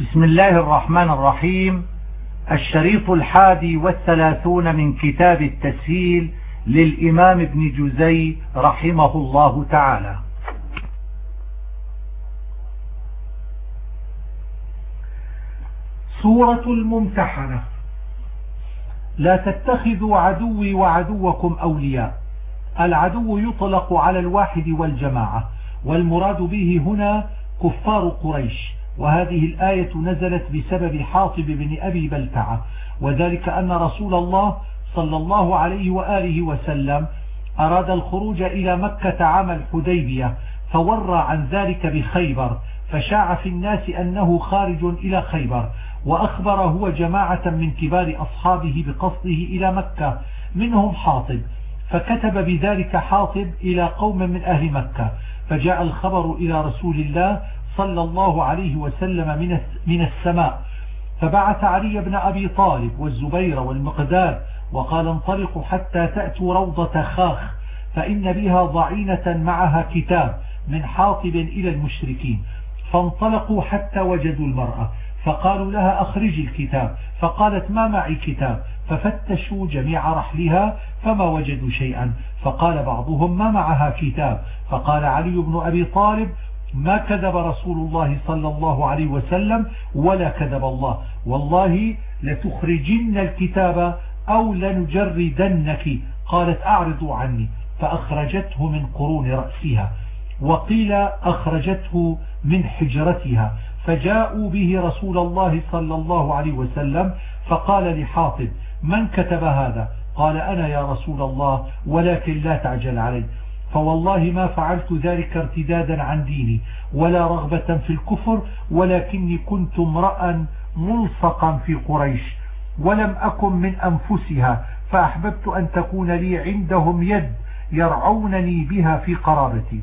بسم الله الرحمن الرحيم. الشريط الحادي والثلاثون من كتاب التسهيل للإمام ابن جزي رحمه الله تعالى. سورة الممتحنة. لا تتخذوا عدوي وعدوكم أولياء. العدو يطلق على الواحد والجماعة والمراد به هنا كفار قريش. وهذه الآية نزلت بسبب حاطب بن أبي بلتعة وذلك أن رسول الله صلى الله عليه وآله وسلم أراد الخروج إلى مكة عام الحديبية فورى عن ذلك بخيبر فشاع في الناس أنه خارج إلى خيبر وأخبر هو جماعة من كبار أصحابه بقصده إلى مكة منهم حاطب فكتب بذلك حاطب إلى قوم من أهل مكة فجاء الخبر إلى رسول الله صلى الله عليه وسلم من السماء. فبعث علي بن أبي طالب والزبير والمقداد وقال انطلقوا حتى تأتوا روضة خاخ فإن بها ضعينة معها كتاب من حاطب إلى المشركين. فانطلقوا حتى وجدوا المرأة فقالوا لها أخرجي الكتاب. فقالت ما معي كتاب؟ ففتشوا جميع رحلها فما وجدوا شيئا. فقال بعضهم ما معها كتاب؟ فقال علي بن أبي طالب ما كذب رسول الله صلى الله عليه وسلم ولا كذب الله. والله لتخرجن الكتاب أو لنجردنك. قالت أعرضوا عني. فأخرجته من قرون رأسها. وقيل أخرجته من حجرتها. فجاءوا به رسول الله صلى الله عليه وسلم فقال لحاطب من كتب هذا؟ قال أنا يا رسول الله ولكن لا تعجل علي. فوالله ما فعلت ذلك ارتدادا عن ديني ولا رغبة في الكفر ولكني كنت امرأ ملصقا في قريش ولم أكن من أنفسها فأحببت أن تكون لي عندهم يد يرعونني بها في قرابتي.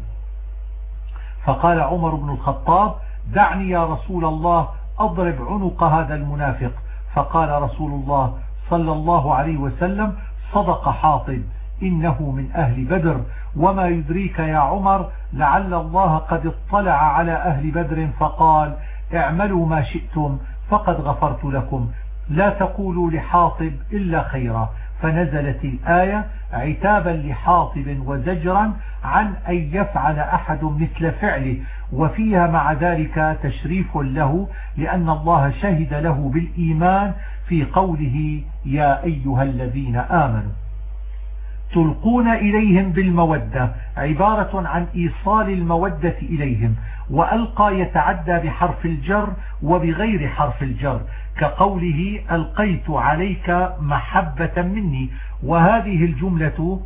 فقال عمر بن الخطاب دعني يا رسول الله أضرب عنق هذا المنافق. فقال رسول الله صلى الله عليه وسلم صدق حاطب إنه من أهل بدر. وما يدريك يا عمر لعل الله قد اطلع على أهل بدر فقال اعملوا ما شئتم فقد غفرت لكم. لا تقولوا لحاطب إلا خيرا. فنزلت الآية عتابا لحاطب وزجرا عن أن يفعل أحد مثل فعله. وفيها مع ذلك تشريف له لأن الله شهد له بالإيمان في قوله يا أيها الذين آمنوا. تلقون إليهم بالمودة عبارة عن إيصال المودة إليهم وألقى يتعدى بحرف الجر وبغير حرف الجر كقوله ألقيت عليك محبة مني. وهذه الجملة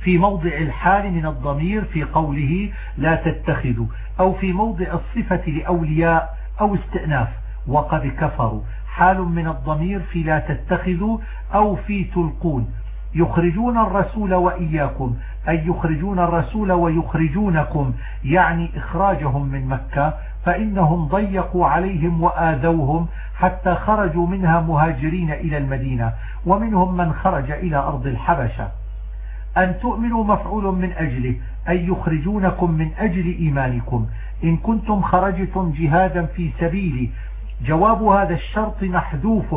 في موضع الحال من الضمير في قوله لا تتخذوا أو في موضع الصفة لأولياء أو استئناف وقد كفروا. حال من الضمير في لا تتخذوا أو في تلقون. يخرجون الرسول وإياكم أي يخرجون الرسول ويخرجونكم يعني إخراجهم من مكة فإنهم ضيقوا عليهم وآذوهم حتى خرجوا منها مهاجرين إلى المدينة ومنهم من خرج إلى أرض الحبشة. أن تؤمنوا مفعول من أجله أي يخرجونكم من أجل إيمانكم. إن كنتم خرجتم جهادا في سبيلي جواب هذا الشرط محذوف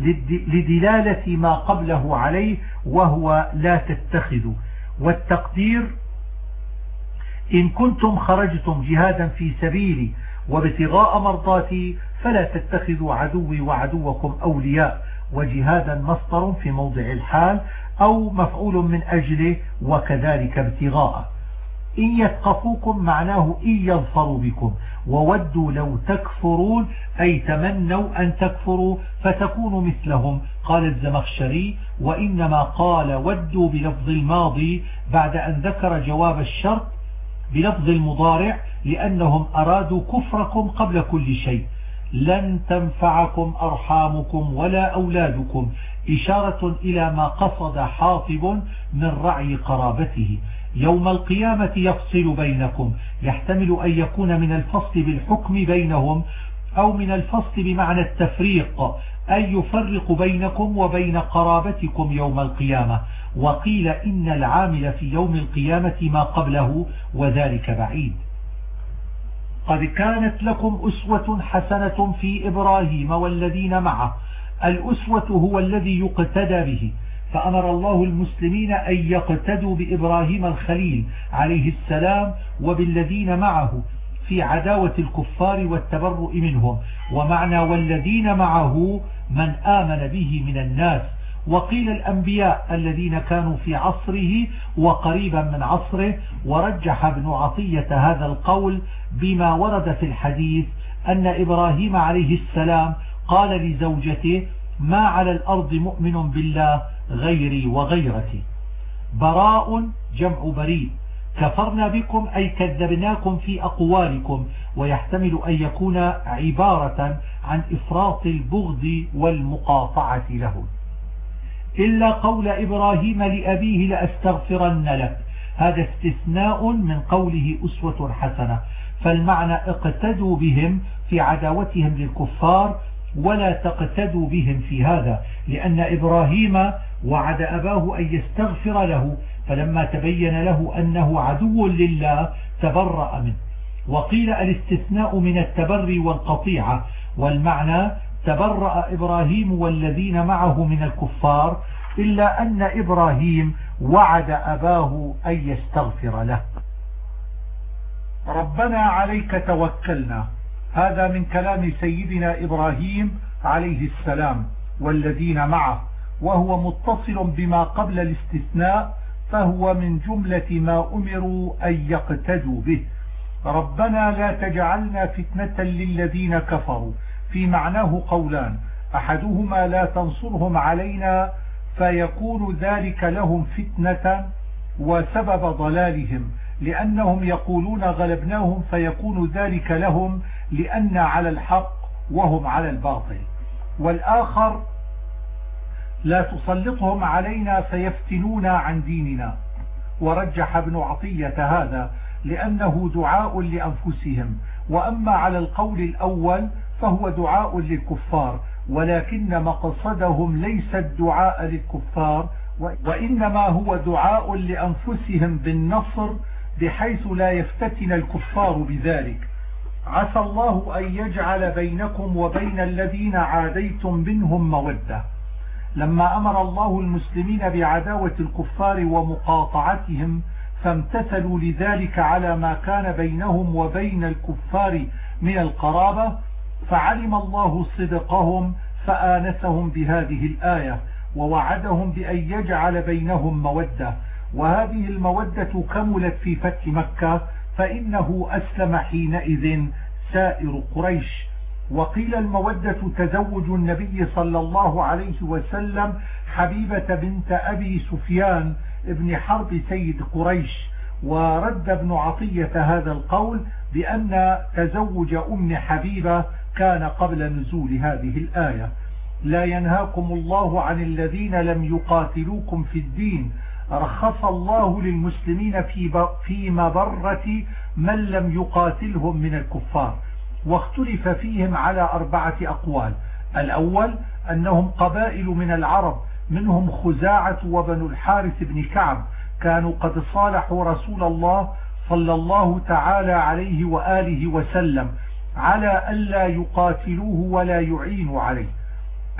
لدلالة ما قبله عليه وهو لا تتخذوا. والتقدير إن كنتم خرجتم جهادا في سبيلي وابتغاء مرضاتي فلا تتخذوا عدوي وعدوكم أولياء. وجهادا مصدر في موضع الحال أو مفعول من أجله وكذلك ابتغاء إن يثقفوكم معناه إن يظفروا بكم. وودوا لو تكفرون أي تمنوا أن تكفروا فتكونوا مثلهم. قال الزمخشري وإنما قال ودوا بلفظ الماضي بعد أن ذكر جواب الشرط بلفظ المضارع لأنهم أرادوا كفركم قبل كل شيء. لن تنفعكم أرحامكم ولا أولادكم. إشارة إلى ما قصد حاطب من رعي قرابته. يوم القيامة يفصل بينكم يحتمل أن يكون من الفصل بالحكم بينهم أو من الفصل بمعنى التفريق أن يفرق بينكم وبين قرابتكم يوم القيامة. وقيل إن العامل في يوم القيامة ما قبله وذلك بعيد. قد كانت لكم أسوة حسنة في إبراهيم والذين معه. الأسوة هو الذي يقتدى به. فأمر الله المسلمين أن يقتدوا بإبراهيم الخليل عليه السلام وبالذين معه في عداوة الكفار والتبرؤ منهم. ومعنى والذين معه من آمن به من الناس. وقيل الأنبياء الذين كانوا في عصره وقريبا من عصره. ورجح ابن عطية هذا القول بما ورد في الحديث أن إبراهيم عليه السلام قال لزوجته ما على الأرض مؤمن بالله غيري وغيرتي. براء جمع بريء. كفرنا بكم أي كذبناكم في أقوالكم ويحتمل أن يكون عبارة عن إفراط البغض والمقاطعة له. إلا قول إبراهيم لأبيه لأستغفرن لك هذا استثناء من قوله أسوة حسنة. فالمعنى اقتدوا بهم في عداوتهم للكفار ولا تقتدوا بهم في هذا لأن إبراهيم وعد أباه أن يستغفر له فلما تبين له أنه عدو لله تبرأ منه. وقيل الاستثناء من التبري والقطيعة. والمعنى تبرأ إبراهيم والذين معه من الكفار إلا أن إبراهيم وعد أباه أن يستغفر له. ربنا عليك توكلنا. هذا من كلام سيدنا إبراهيم عليه السلام والذين معه. وهو متصل بما قبل الاستثناء فهو من جملة ما أمروا أن يقتدوا به. ربنا لا تجعلنا فتنة للذين كفروا. في معناه قولان أحدهما لا تنصرهم علينا فيكون ذلك لهم فتنة وسبب ضلالهم لأنهم يقولون غلبناهم فيكون ذلك لهم لأن على الحق وهم على الباطل. والآخر لا تسلطهم علينا فيفتنونا عن ديننا. ورجح ابن عطية هذا لأنه دعاء لأنفسهم. وأما على القول الأول فهو دعاء للكفار ولكن مقصدهم ليس الدعاء للكفار وإنما هو دعاء لأنفسهم بالنصر بحيث لا يفتتن الكفار بذلك. عسى الله أن يجعل بينكم وبين الذين عاديتم منهم مودة. لما أمر الله المسلمين بعداوة الكفار ومقاطعتهم فامتثلوا لذلك على ما كان بينهم وبين الكفار من القرابة فعلم الله صدقهم فآنسهم بهذه الآية ووعدهم بأن يجعل بينهم مودة. وهذه المودة كملت في فتح مكة فإنه أسلم حينئذ سائر قريش. وقيل المودة تزوج النبي صلى الله عليه وسلم حبيبة بنت أبي سفيان ابن حرب سيد قريش ورد ابن عطية هذا القول بأن تزوج أم حبيبة كان قبل نزول هذه الآية. لا ينهاكم الله عن الذين لم يقاتلوكم في الدين. رخص الله للمسلمين في في مبرة من لم يقاتلهم من الكفار. واختلف فيهم على أربعة أقوال. الأول أنهم قبائل من العرب منهم خزاعة وبن الحارث بن كعب. كانوا قد صالحوا رسول الله صلى الله تعالى عليه وآله وسلم على ألا يقاتلوه ولا يعينوا عليه.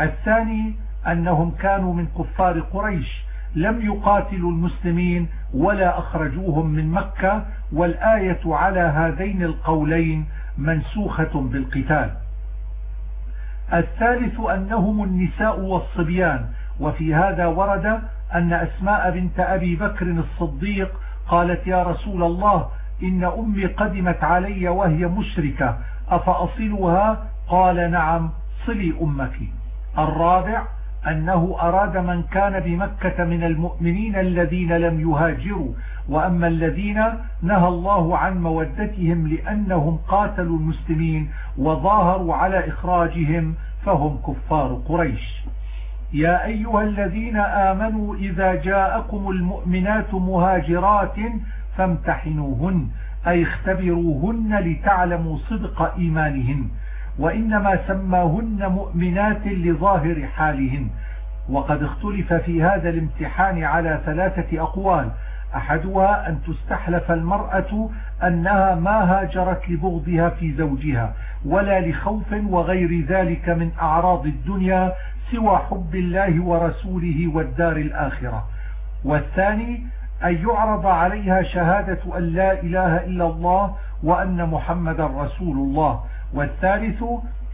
الثاني أنهم كانوا من كفار قريش لم يقاتلوا المسلمين ولا أخرجوهم من مكة والآية على هذين القولين منسوخة بالقتال. الثالث أنهم النساء والصبيان وفي هذا ورد أن أسماء بنت أبي بكر الصديق قالت يا رسول الله إن أمي قدمت علي وهي مشركة أفأصلها؟ قال نعم صلي أمك. الرابع أنه أراد من كان بمكة من المؤمنين الذين لم يهاجروا وأما الذين نهى الله عن مودتهم لأنهم قاتلوا المسلمين وظاهروا على إخراجهم فهم كفار قريش. يا أيها الذين آمنوا إذا جاءكم المؤمنات مهاجرات فامتحنوهن أي اختبروهن لتعلموا صدق إيمانهن. وإنما سماهن مؤمنات لظاهر حالهن. وقد اختلف في هذا الامتحان على ثلاثة أقوال. أحدها أن تستحلف المرأة أنها ما هاجرت لبغضها في زوجها ولا لخوف وغير ذلك من أعراض الدنيا سوى حب الله ورسوله والدار الآخرة. والثاني أن يعرض عليها شهادة أن لا إله إلا الله وأن محمد رسول الله. والثالث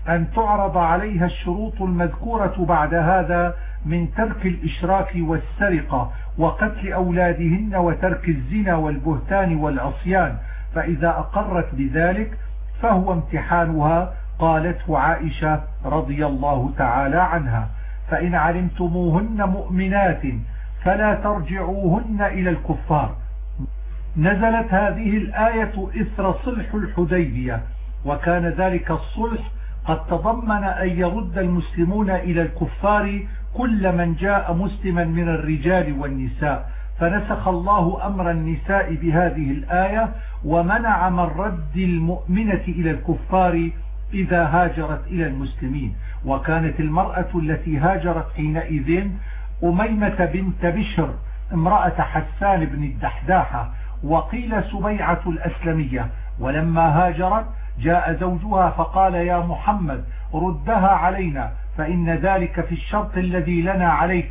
أن تعرض عليها الشروط المذكورة بعد هذا من ترك الإشراك والسرقة وقتل أولادهن وترك الزنا والبهتان والعصيان فإذا أقرت بذلك فهو امتحانها قالته عائشة رضي الله تعالى عنها. فإن علمتموهن مؤمنات فلا ترجعوهن إلى الكفار. نزلت هذه الآية إثر صلح الحديبية. وكان ذلك الصلح قد تضمن أن يرد المسلمون إلى الكفار كل من جاء مسلما من الرجال والنساء. فنسخ الله أمر النساء بهذه الآية ومنع من رد المؤمنة إلى الكفار إذا هاجرت إلى المسلمين. وكانت المرأة التي هاجرت حينئذ أميمة بنت بشر امرأة حسان بن الدحداحة وقيل سبيعة الأسلمية. ولما هاجرت جاء زوجها فقال يا محمد ردها علينا فإن ذلك في الشرط الذي لنا عليك.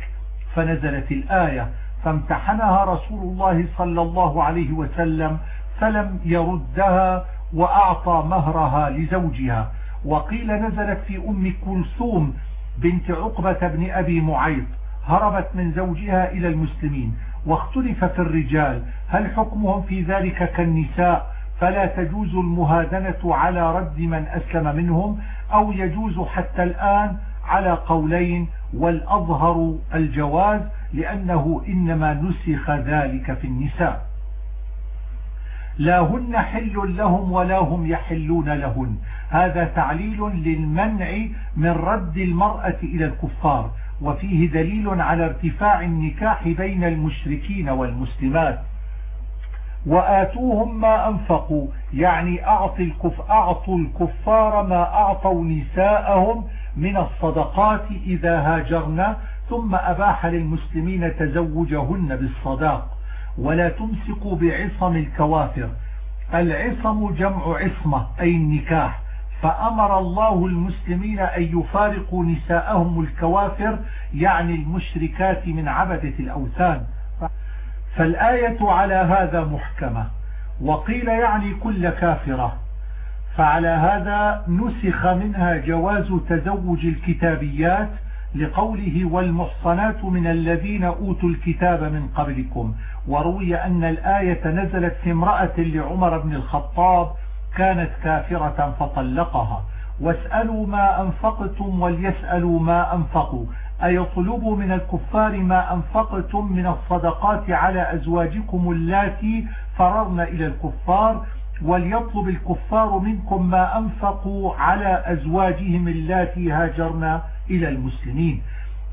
فنزلت الآية فامتحنها رسول الله صلى الله عليه وسلم فلم يردها وأعطى مهرها لزوجها. وقيل نزلت في أم كلثوم بنت عقبة بن أبي معيط هربت من زوجها إلى المسلمين واختلف في الرجال هل حكمهم في ذلك كالنساء؟ فلا تجوز المهادنة على رد من أسلم منهم أو يجوز حتى الآن على قولين والأظهر الجواز لأنه إنما نسخ ذلك في النساء. لا هن حل لهم ولا هم يحلون لهن. هذا تعليل للمنع من رد المرأة إلى الكفار وفيه دليل على ارتفاع النكاح بين المشركين والمسلمات. وآتوهم ما أنفقوا. يعني أعطي الكف أعطوا الكفار ما أعطوا نساءهم من الصدقات إذا هاجرنا ثم أباح للمسلمين تزوجهن بالصداق. ولا تمسكوا بعصم الكوافر. العصم جمع عصمة أي النكاح. فأمر الله المسلمين أن يفارقوا نساءهم الكوافر يعني المشركات من عبدة الأوثان. فالآية على هذا محكمة وقيل يعني كل كافرة. فعلى هذا نسخ منها جواز تزوج الكتابيات لقوله والمحصنات من الذين أوتوا الكتاب من قبلكم. وروي أن الآية نزلت في امرأة لعمر بن الخطاب كانت كافرة فطلقها. واسألوا ما أنفقتم وليسألوا ما أنفقوا. أيطلبوا من الكفار ما أنفقتم من الصدقات على أزواجكم اللاتي فررن إلى الكفار وليطلب الكفار منكم ما أنفقوا على أزواجهم اللاتي هاجرن إلى المسلمين.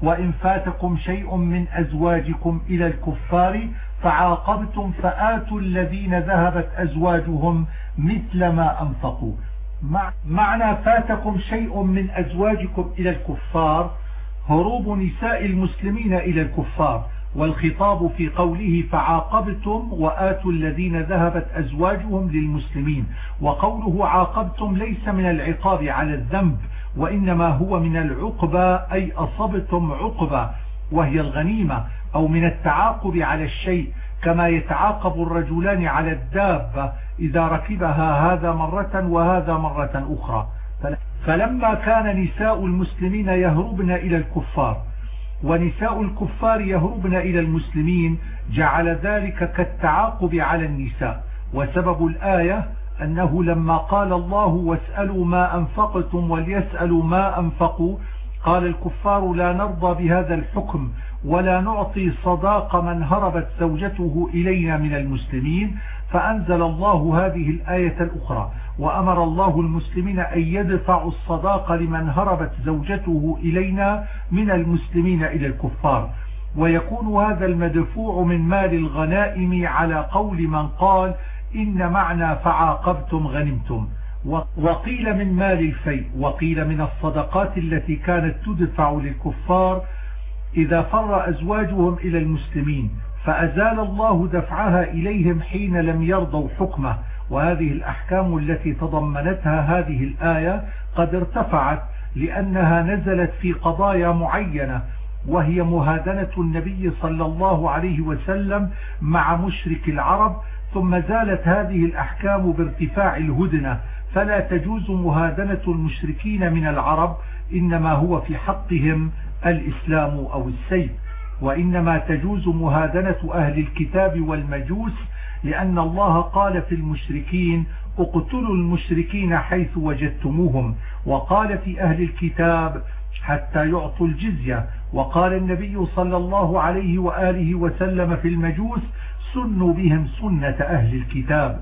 وإن فاتكم شيء من أزواجكم إلى الكفار فعاقبتم فآتوا الذين ذهبت أزواجهم مثل ما أنفقوا. معنى فاتكم شيء من أزواجكم إلى الكفار هروب نساء المسلمين إلى الكفار والخطاب في قوله فعاقبتم وآتوا الذين ذهبت أزواجهم للمسلمين وقوله عاقبتم ليس من العقاب على الذنب وإنما هو من العقبة أي أصبتم عقبة وهي الغنيمة أو من التعاقب على الشيء كما يتعاقب الرجلان على الدابة إذا ركبها هذا مرة وهذا مرة أخرى. فلما كان نساء المسلمين يهربن إلى الكفار ونساء الكفار يهربن إلى المسلمين جعل ذلك كالتعاقب على النساء. وسبب الآية أنه لما قال الله واسألوا ما أنفقتم وليسألوا ما أنفقوا قال الكفار لا نرضى بهذا الحكم ولا نعطي صداق من هربت زوجته إلينا من المسلمين. فأنزل الله هذه الآية الأخرى وأمر الله المسلمين أن يدفعوا الصداق لمن هربت زوجته إلينا من المسلمين إلى الكفار. ويكون هذا المدفوع من مال الغنائم على قول من قال إن معنى فعاقبتم غنمتم. وقيل من مال الفيء وقيل من الصدقات التي كانت تدفع للكفار إذا فر أزواجهم إلى المسلمين. فأزال الله دفعها إليهم حين لم يرضوا حكمه. وهذه الأحكام التي تضمنتها هذه الآية قد ارتفعت لأنها نزلت في قضايا معينة وهي مهادنة النبي صلى الله عليه وسلم مع مشرك العرب ثم زالت هذه الأحكام بارتفاع الهدنة. فلا تجوز مهادنة المشركين من العرب إنما هو في حقهم الإسلام أو السيف. وإنما تجوز مهادنة أهل الكتاب والمجوس لأن الله قال في المشركين اقتلوا المشركين حيث وجدتموهم وقال في أهل الكتاب حتى يعطوا الجزية وقال النبي صلى الله عليه وآله وسلم في المجوس سنوا بهم سنة أهل الكتاب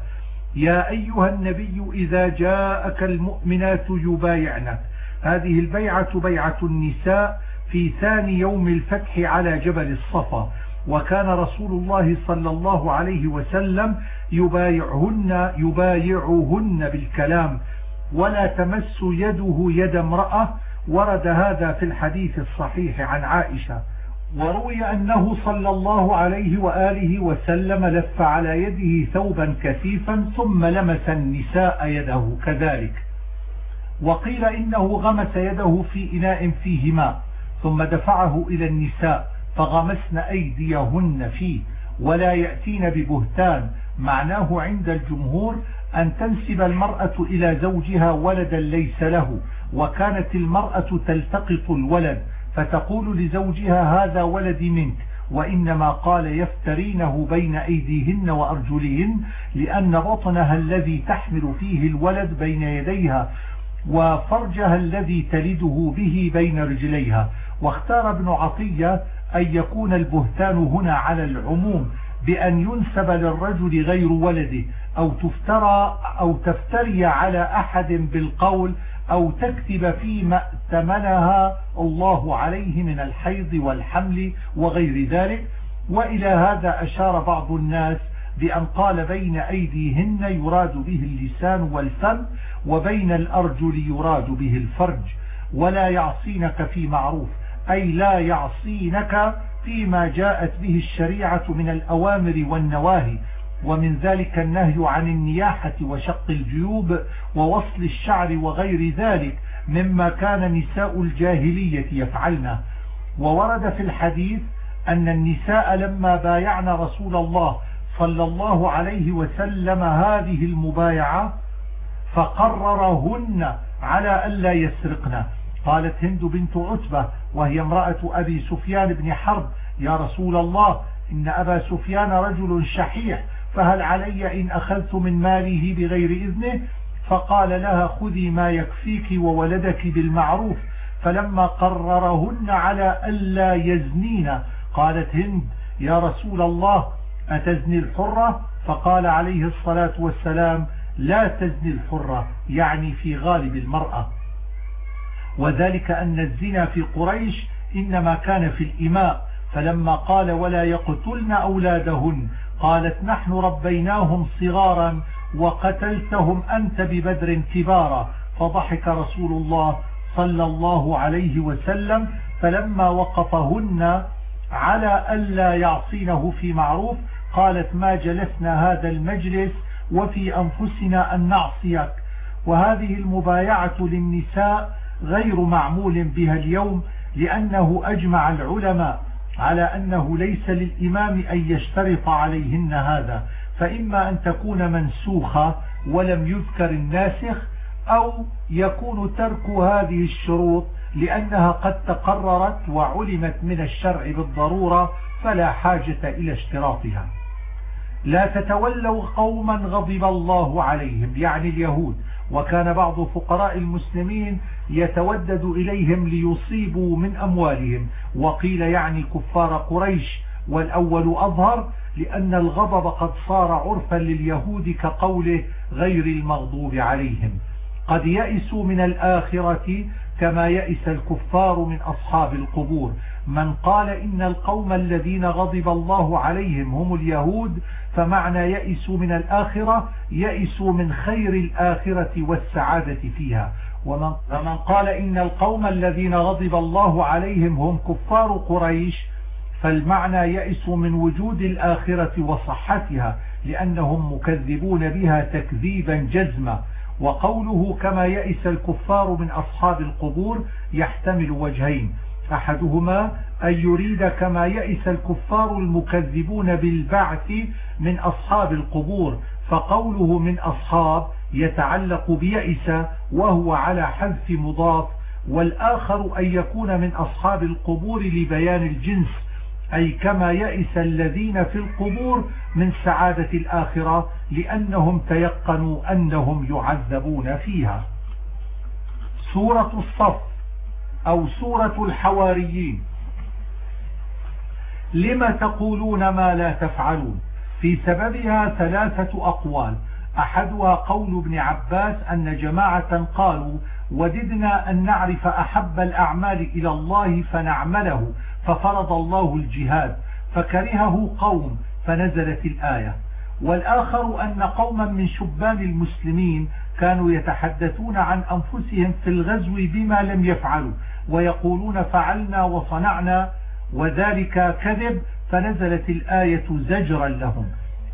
يا أيها النبي إذا جاءك المؤمنات يبايعنك هذه البيعة بيعة النساء في ثاني يوم الفتح على جبل الصفا. وكان رسول الله صلى الله عليه وسلم يبايعهن يبايعهن بالكلام. ولا تمس يده يد امرأة. ورد هذا في الحديث الصحيح عن عائشة. وروي أنه صلى الله عليه وآله وسلم لف على يده ثوبا كثيفا ثم لمس النساء يده كذلك. وقيل إنه غمس يده في إناء فيه ماء ثم دفعه إلى النساء فغمسن أيديهن فيه ولا يأتين ببهتان. معناه عند الجمهور أن تنسب المرأة إلى زوجها ولدا ليس له وكانت المرأة تلتقط الولد فتقول لزوجها هذا ولدي منك وإنما قال يفترينه بين أيديهن وأرجلهن لأن بطنها الذي تحمل فيه الولد بين يديها وفرجها الذي تلده به بين رجليها. واختار ابن عطية أن يكون البهتان هنا على العموم بأن ينسب للرجل غير ولده أو تفترى أو تفتري على أحد بالقول أو تكتب فيما ائتمنها الله عليه من الحيض والحمل وغير ذلك. وإلى هذا أشار بعض الناس بأن قال بين أيديهن يراد به اللسان والفم وبين الأرجل يراد به الفرج. ولا يعصينك في معروف. أي لا يعصينك فيما جاءت به الشريعة من الأوامر والنواهي ومن ذلك النهي عن النياحة وشق الجيوب ووصل الشعر وغير ذلك مما كان نساء الجاهلية يفعلن. وورد في الحديث أن النساء لما بايعن رسول الله صلى الله عليه وسلم هذه المبايعة فقررهن على ألا يسرقن. قالت هند بنت عتبة وهي امرأة أبي سفيان بن حرب. يا رسول الله إن أبا سفيان رجل شحيح فهل علي إن أخذت من ماله بغير إذنه؟ فقال لها خذي ما يكفيك وولدك بالمعروف. فلما قررهن على ألا يزنين قالت هند يا رسول الله أتزني الحرة؟ فقال عليه الصلاة والسلام لا تزني الحرة يعني في غالب المرأة. وذلك أن الزنا في قريش إنما كان في الإماء فلما قال ولا يقتلن أولادهن قالت نحن ربيناهم صغارا وقتلتهم أنت ببدر كبارا فضحك رسول الله صلى الله عليه وسلم فلما وقفهن على ألا يعصينه في معروف قالت ما جلسنا هذا المجلس وفي أنفسنا أن نعصيك. وهذه المبايعة للنساء غير معمول بها اليوم لأنه أجمع العلماء على أنه ليس للإمام أن يشترط عليهن هذا فإما أن تكون منسوخة ولم يذكر الناسخ أو يكون ترك هذه الشروط لأنها قد تقررت وعلمت من الشرع بالضرورة فلا حاجة إلى اشتراطها. لا تتولوا قوما غضب الله عليهم يعني اليهود وكان بعض فقراء المسلمين يتودد إليهم ليصيبوا من أموالهم. وقيل يعني كفار قريش والأول أظهر لأن الغضب قد صار عرفا لليهود كقوله غير المغضوب عليهم. قد يئسوا من الآخرة كما يئس الكفار من أصحاب القبور. من قال إن القوم الذين غضب الله عليهم هم اليهود فمعنى يئسوا من الآخرة يئسوا من خير الآخرة والسعادة فيها. ومن, ومن قال إن القوم الذين غضب الله عليهم هم كفار قريش فالمعنى يئسوا من وجود الآخرة وصحتها لأنهم مكذبون بها تكذيبا جزما. وقوله كما يئس الكفار من أصحاب القبور يحتمل وجهين أحدهما أن يريد كما يئس الكفار المكذبون بالبعث من أصحاب القبور فقوله من أصحاب يتعلق بيئس وهو على حذف مضاف والآخر أن يكون من أصحاب القبور لبيان الجنس أي كما يئس الذين في القبور من سعادة الآخرة لأنهم تيقنوا أنهم يعذبون فيها. سورة الصف. أو سورة الحواريين. لم تقولون ما لا تفعلون؟ في سببها ثلاثة أقوال. أحدها قول ابن عباس أن جماعة قالوا وددنا أن نعرف أحب الأعمال إلى الله فنعمله ففرض الله الجهاد فكرهه قوم فنزلت الآية. والآخر أن قوما من شبان المسلمين كانوا يتحدثون عن أنفسهم في الغزو بما لم يفعلوا. ويقولون فعلنا وصنعنا وذلك كذب فنزلت الآية زجرا لهم.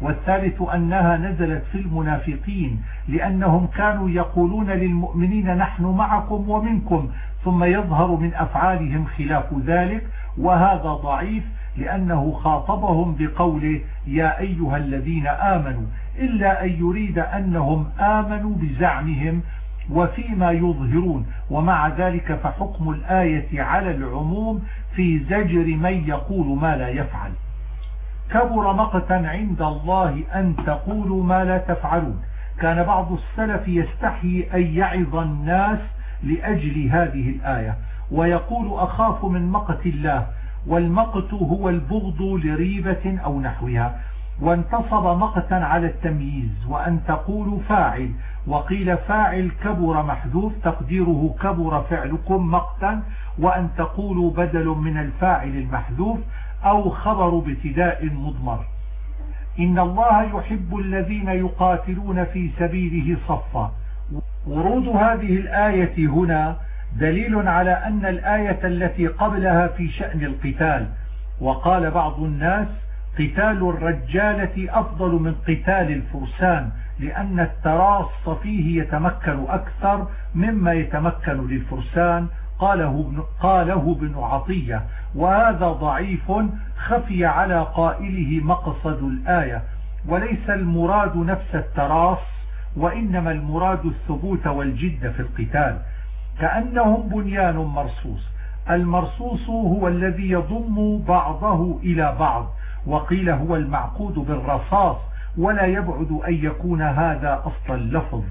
والثالث أنها نزلت في المنافقين لأنهم كانوا يقولون للمؤمنين نحن معكم ومنكم ثم يظهر من أفعالهم خلاف ذلك وهذا ضعيف لأنه خاطبهم بقوله يا أيها الذين آمنوا إلا أن يريد أنهم آمنوا بزعمهم وفيما يظهرون ومع ذلك فحكم الآية على العموم في زجر من يقول ما لا يفعل. كبر مقتا عند الله أن تقولوا ما لا تفعلون. كان بعض السلف يستحي أن يعظ الناس لأجل هذه الآية ويقول أخاف من مقت الله والمقت هو البغض لريبة أو نحوها. وانتصب مقتا على التمييز وأن تقولوا فاعل وقيل فاعل كبر محذوف تقديره كبر فعلكم مقتا وأن تقولوا بدل من الفاعل المحذوف أو خبر ابتداء مضمر. إن الله يحب الذين يقاتلون في سبيله صفا. ورود هذه الآية هنا دليل على أن الآية التي قبلها في شأن القتال. وقال بعض الناس قتال الرجالة أفضل من قتال الفرسان. لأن التراص فيه يتمكن أكثر مما يتمكن للفرسان قاله ابن, قاله ابن عطية وهذا ضعيف خفي على قائله مقصد الآية وليس المراد نفس التراص وإنما المراد الثبوت والجد في القتال كأنهم بنيان مرصوص المرصوص هو الذي يضم بعضه إلى بعض وقيل هو المعقود بالرصاص ولا يبعد أن يكون هذا أصل اللفظ.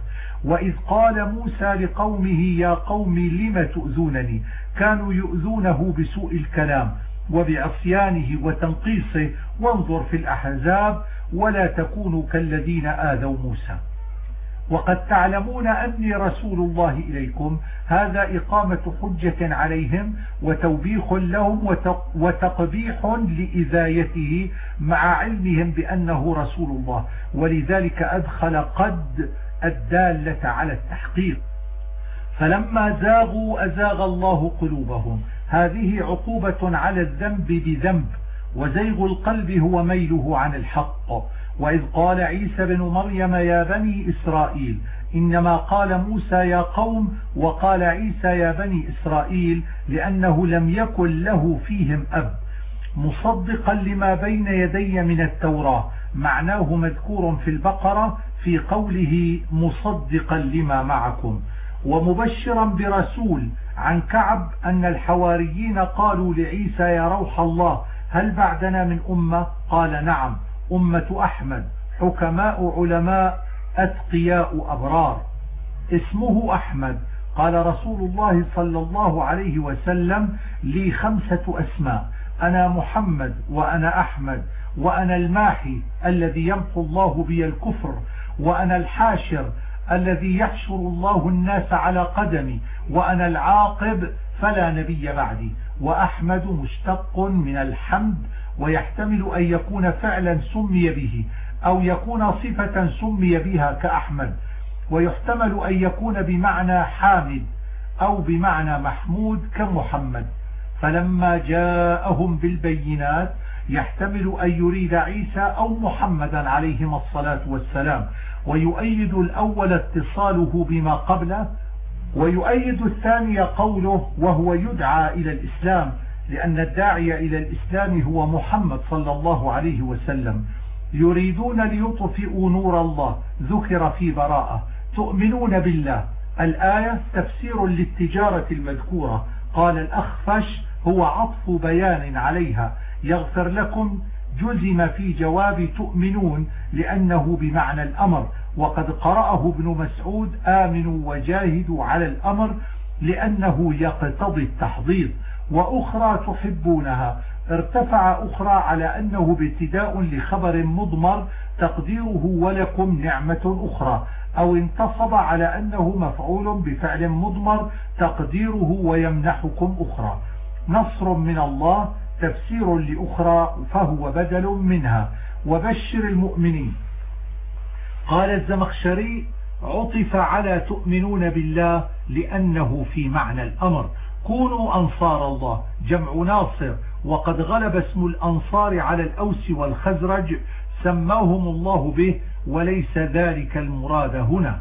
وإذ قال موسى لقومه يا قوم لم تؤذونني؟ كانوا يؤذونه بسوء الكلام وبعصيانه وتنقيصه وانظر في الأحزاب ولا تكونوا كالذين آذوا موسى. وقد تعلمون أني رسول الله إليكم. هذا إقامة حجة عليهم وتوبيخ لهم وتقبيح لإذايته مع علمهم بأنه رسول الله. ولذلك أدخل قد الدالة على التحقيق. فلما زاغوا أزاغ الله قلوبهم. هذه عقوبة على الذنب بذنب وزيغ القلب هو ميله عن الحق. وإذ قال عيسى بن مريم يا بني إسرائيل إنما قال موسى يا قوم وقال عيسى يا بني إسرائيل لأنه لم يكن له فيهم أب. مصدقا لما بين يدي من التوراة معناه مذكور في البقرة في قوله مصدقا لما معكم. ومبشرا برسول عن كعب أن الحواريين قالوا لعيسى يا روح الله هل بعدنا من أمة؟ قال نعم. أمة أحمد حكماء علماء أتقياء أبرار. اسمه أحمد. قال رسول الله صلى الله عليه وسلم لي خمسة أسماء أنا محمد وأنا أحمد وأنا الماحي الذي يمحو الله بي الكفر وأنا الحاشر الذي يحشر الله الناس على قدمي وأنا العاقب فلا نبي بعدي. وأحمد مشتق من الحمد ويحتمل أن يكون فعلا سمي به أو يكون صفة سمي بها كأحمد. ويحتمل أن يكون بمعنى حامد أو بمعنى محمود كمحمد. فلما جاءهم بالبينات يحتمل أن يريد عيسى أو محمدا عليهما الصلاة والسلام. ويؤيد الأول اتصاله بما قبله ويؤيد الثاني قوله وهو يدعى إلى الإسلام. لأن الداعي إلى الإسلام هو محمد صلى الله عليه وسلم. يريدون ليطفئوا نور الله ذكر في براءة. تؤمنون بالله. الآية تفسير للتجارة المذكورة. قال الأخفش هو عطف بيان عليها. يغفر لكم. جزم في جواب تؤمنون لأنه بمعنى الأمر. وقد قرأه ابن مسعود آمنوا وجاهدوا على الأمر لأنه يقتضي التحضيض وأخرى تحبونها. ارتفع أخرى على أنه ابتداء لخبر مضمر تقديره ولكم نعمة أخرى. أو انتصب على أنه مفعول بفعل مضمر تقديره ويمنحكم أخرى. نصر من الله تفسير لأخرى فهو بدل منها. وبشر المؤمنين. قال الزمخشري عطف على تؤمنون بالله لأنه في معنى الأمر. كونوا أنصار الله جمع ناصر. وقد غلب اسم الأنصار على الأوس والخزرج سماهم الله به وليس ذلك المراد هنا.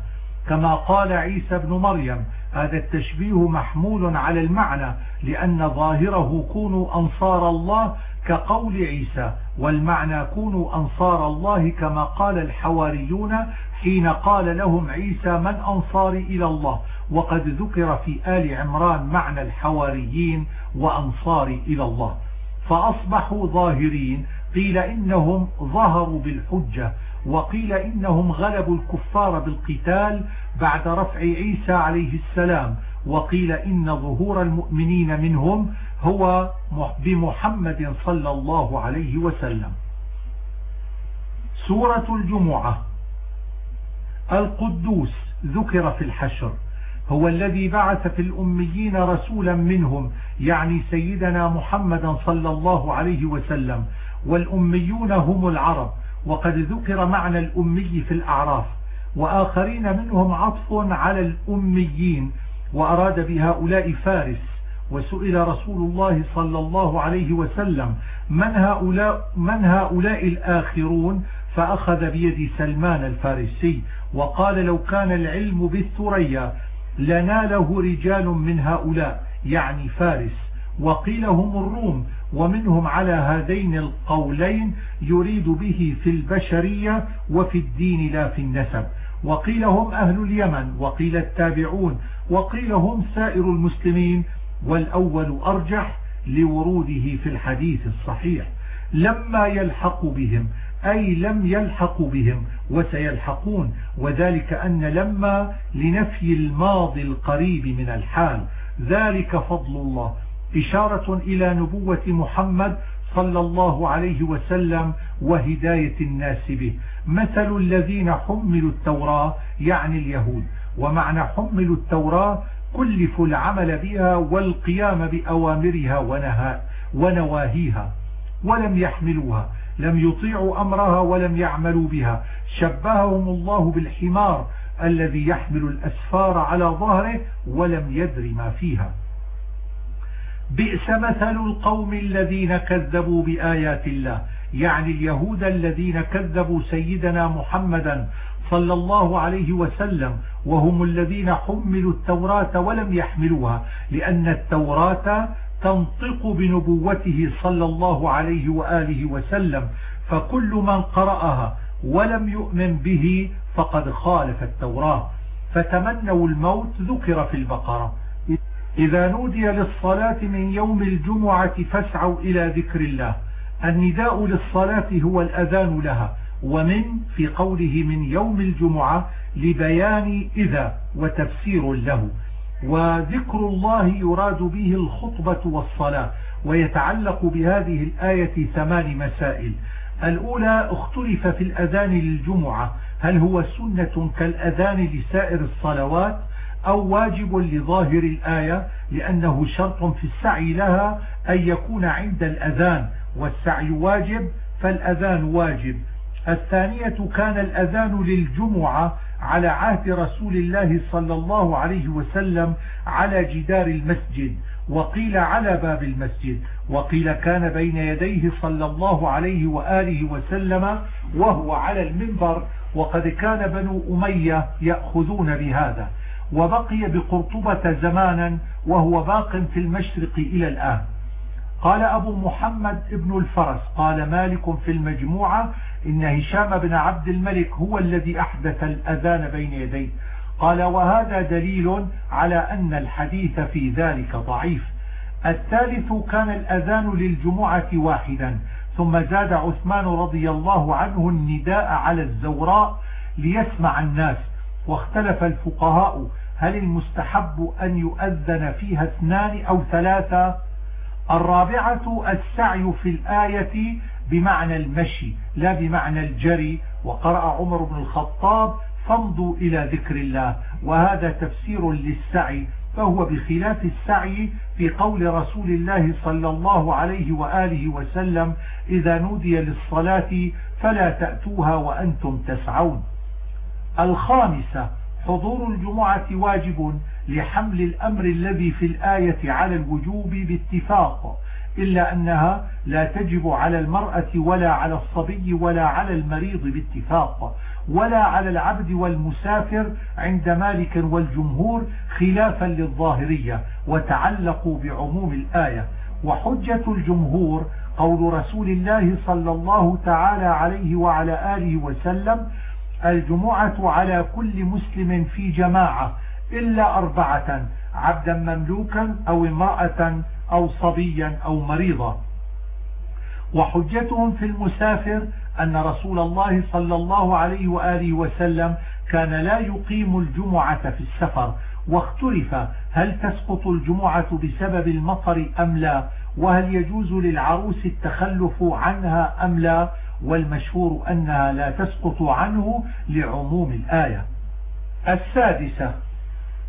كما قال عيسى بن مريم هذا التشبيه محمول على المعنى لأن ظاهره كونوا أنصار الله كقول عيسى والمعنى كونوا أنصار الله كما قال الحواريون حين قال لهم عيسى من أنصار إلى الله. وقد ذكر في آل عمران معنى الحواريين وأنصار إلى الله. فأصبحوا ظاهرين قيل إنهم ظهروا بالحجة وقيل إنهم غلبوا الكفار بالقتال بعد رفع عيسى عليه السلام وقيل إن ظهور المؤمنين منهم هو بمحمد صلى الله عليه وسلم. سورة الجمعة. القدوس ذكر في الحشر. هو الذي بعث في الأميين رسولا منهم يعني سيدنا محمدا صلى الله عليه وسلم والأميون هم العرب وقد ذكر معنى الأمي في الأعراف وآخرين منهم عطف على الأميين وأراد بهؤلاء فارس وسئل رسول الله صلى الله عليه وسلم من هؤلاء, من هؤلاء الآخرون؟ فأخذ بيد سلمان الفارسي وقال لو كان العلم بالثريا لناله رجال من هؤلاء يعني فارس. وقيل هم الروم ومنهم على هذين القولين يريد به في البشرية وفي الدين لا في النسب. وقيل هم أهل اليمن وقيل التابعون وقيل هم سائر المسلمين. والأول أرجح لوروده في الحديث الصحيح. لما يلحق بهم أي لم يلحقوا بهم وسيلحقون. وذلك أن لما لنفي الماضي القريب من الحال ذلك فضل الله. إشارة إلى نبوة محمد صلى الله عليه وسلم وهداية الناس به. مثل الذين حملوا التوراة يعني اليهود. ومعنى حملوا التوراة كلفوا العمل بها والقيام بأوامرها ونواهيها ولم يحملوها. لم يطيعوا أمرها ولم يعملوا بها. شبههم الله بالحمار الذي يحمل الأسفار على ظهره ولم يدر ما فيها. بئس مثل القوم الذين كذبوا بآيات الله. يعني اليهود الذين كذبوا سيدنا محمدا صلى الله عليه وسلم وهم الذين حملوا التوراة ولم يحملوها لأن التوراة تنطق بنبوته صلى الله عليه وآله وسلم فكل من قرأها ولم يؤمن به فقد خالف التوراة. فتمنوا الموت ذكر في البقرة. إذا نودي للصلاة من يوم الجمعة فاسعوا إلى ذكر الله. النداء للصلاة هو الأذان لها ومن في قوله من يوم الجمعة لبيان إذا وتفسير له. وذكر الله يراد به الخطبة والصلاة ويتعلق بهذه الآية ثمان مسائل. الأولى اختلف في الأذان للجمعة هل هو سنة كالأذان لسائر الصلوات أو واجب لظاهر الآية لأنه شرط في السعي لها أن يكون عند الأذان والسعي واجب فالأذان واجب. الثانية كان الأذان للجمعة على عهد رسول الله صلى الله عليه وسلم على جدار المسجد وقيل على باب المسجد وقيل كان بين يديه صلى الله عليه وآله وسلم وهو على المنبر وقد كان بنو أمية يأخذون بهذا. وبقي بقرطبة زمانا وهو باق في المشرق إلى الآن. قال أبو محمد ابن الفرس قال مالك في المجموعة إن هشام بن عبد الملك هو الذي أحدث الأذان بين يديه. قال وهذا دليل على أن الحديث في ذلك ضعيف. الثالث كان الأذان للجمعة واحدا ثم زاد عثمان رضي الله عنه النداء على الزوراء ليسمع الناس واختلف الفقهاء. هل المستحب أن يؤذن فيها اثنان أو ثلاثة؟ الرابعة السعي في الآية بمعنى المشي. لا بمعنى الجري وقرأ عمر بن الخطاب فامضوا إلى ذكر الله وهذا تفسير للسعي فهو بخلاف السعي في قول رسول الله صلى الله عليه وآله وسلم إذا نودي للصلاة فلا تأتوها وأنتم تسعون الخامسة حضور الجمعة واجب لحمل الأمر الذي في الآية على الوجوب باتفاق. إلا أنها لا تجب على المرأة ولا على الصبي ولا على المريض باتفاق ولا على العبد والمسافر عند مالك والجمهور خلافا للظاهرية وتعلقوا بعموم الآية. وحجة الجمهور قول رسول الله صلى الله تعالى عليه وعلى آله وسلم الجمعة على كل مسلم في جماعة إلا أربعة عبدا مملوكا أو امرأة أو صبيا أو مريضا. وحجتهم في المسافر أن رسول الله صلى الله عليه وآله وسلم كان لا يقيم الجمعة في السفر واختلف هل تسقط الجمعة بسبب المطر أم لا وهل يجوز للعروس التخلف عنها أم لا والمشهور أنها لا تسقط عنه لعموم الآية. السادسة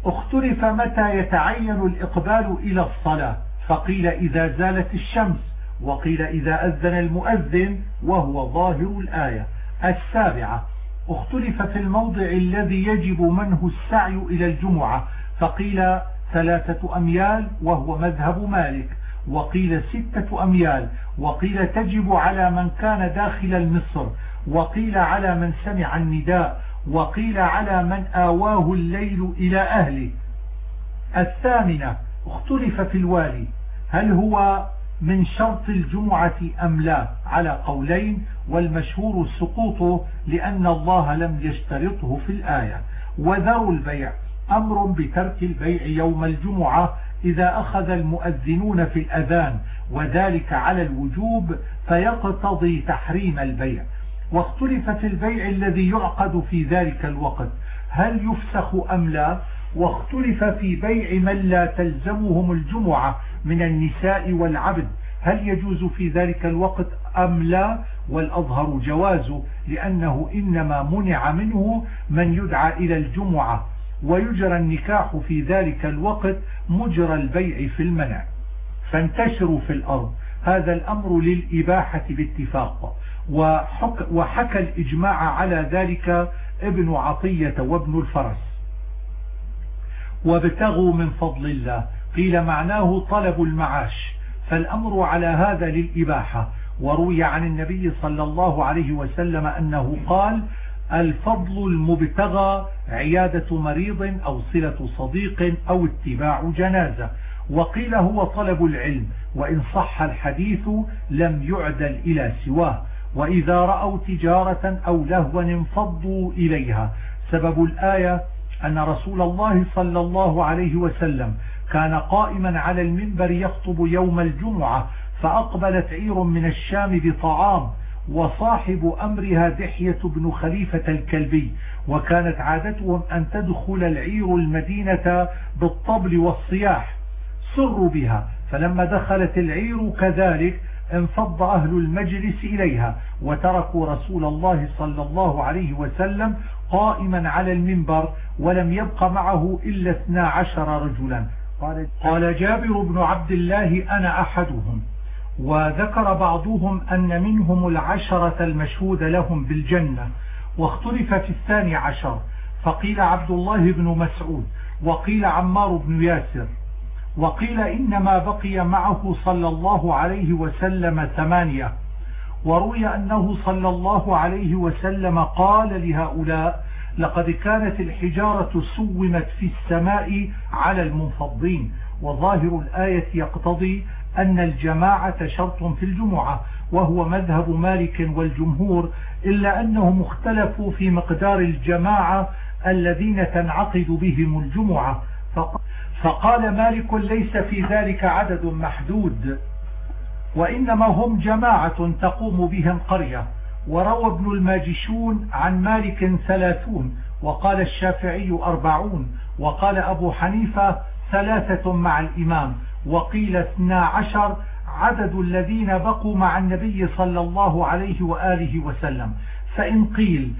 اختلف متى يتعين الإقبال إلى الصلاة. فقيل إذا زالت الشمس وقيل إذا أذن المؤذن وهو ظاهر الآية. السابعة اختلف في الموضع الذي يجب منه السعي إلى الجمعة. فقيل ثلاثة أميال وهو مذهب مالك. وقيل ستة أميال وقيل تجب على من كان داخل المصر. وقيل على من سمع النداء. وقيل على من آواه الليل إلى أهله. الثامنة اختلف في الوالي. هل هو من شرط الجمعة أم لا؟ على قولين والمشهور سقوطه لأن الله لم يشترطه في الآية. وذروا البيع. أمر بترك البيع يوم الجمعة إذا أخذ المؤذنون في الأذان وذلك على الوجوب فيقتضي تحريم البيع. واختلف في البيع الذي يعقد في ذلك الوقت. هل يفسخ أم لا؟ واختلف في بيع من لا تلزمهم الجمعة. من النساء والعبد. هل يجوز في ذلك الوقت أم لا؟ والأظهر جوازه لأنه إنما منع منه من يدعى إلى الجمعة ويجرى النكاح في ذلك الوقت مجرى البيع في المنع فانتشروا في الأرض. هذا الأمر للإباحة باتفاق. وحكى الإجماع على ذلك ابن عطية وابن الفرس. وابتغوا من فضل الله. قيل معناه طلب المعاش فالأمر على هذا للإباحة. وروي عن النبي صلى الله عليه وسلم أنه قال الفضل المبتغى عيادة مريض أو صلة صديق أو اتباع جنازة. وقيل هو طلب العلم وإن صح الحديث لم يعدل إلى سواه. وإذا رأوا تجارة أو لهوا انفضوا إليها. سبب الآية أن رسول الله صلى الله عليه وسلم كان قائما على المنبر يخطب يوم الجمعة فأقبلت عير من الشام بطعام وصاحب أمرها دحية بن خليفة الكلبي وكانت عادتهم أن تدخل العير المدينة بالطبل والصياح. سروا بها فلما دخلت العير كذلك انفض أهل المجلس إليها وتركوا رسول الله صلى الله عليه وسلم قائما على المنبر ولم يبق معه إلا اثنا عشر رجلا. قال جابر بن عبد الله أنا أحدهم وذكر بعضهم أن منهم العشرة المشهود لهم بالجنة واختلف في الثاني عشر فقيل عبد الله بن مسعود وقيل عمار بن ياسر وقيل إنما بقي معه صلى الله عليه وسلم ثمانية وروي أنه صلى الله عليه وسلم قال لهؤلاء لقد كانت الحجارة سومت في السماء على المنفضين وظاهر الآية يقتضي أن الجماعة شرط في الجمعة وهو مذهب مالك والجمهور إلا أنهم اختلفوا في مقدار الجماعة الذين تنعقد بهم الجمعة. فقال مالك ليس في ذلك عدد محدود وإنما هم جماعة تقوم بهم قرية. وروى ابن الماجشون عن مالك ثلاثون وقال الشافعي أربعون وقال أبو حنيفة ثلاثة مع الإمام وقيل اثنا عشر عدد الذين بقوا مع النبي صلى الله عليه وآله وسلم. فإن قيل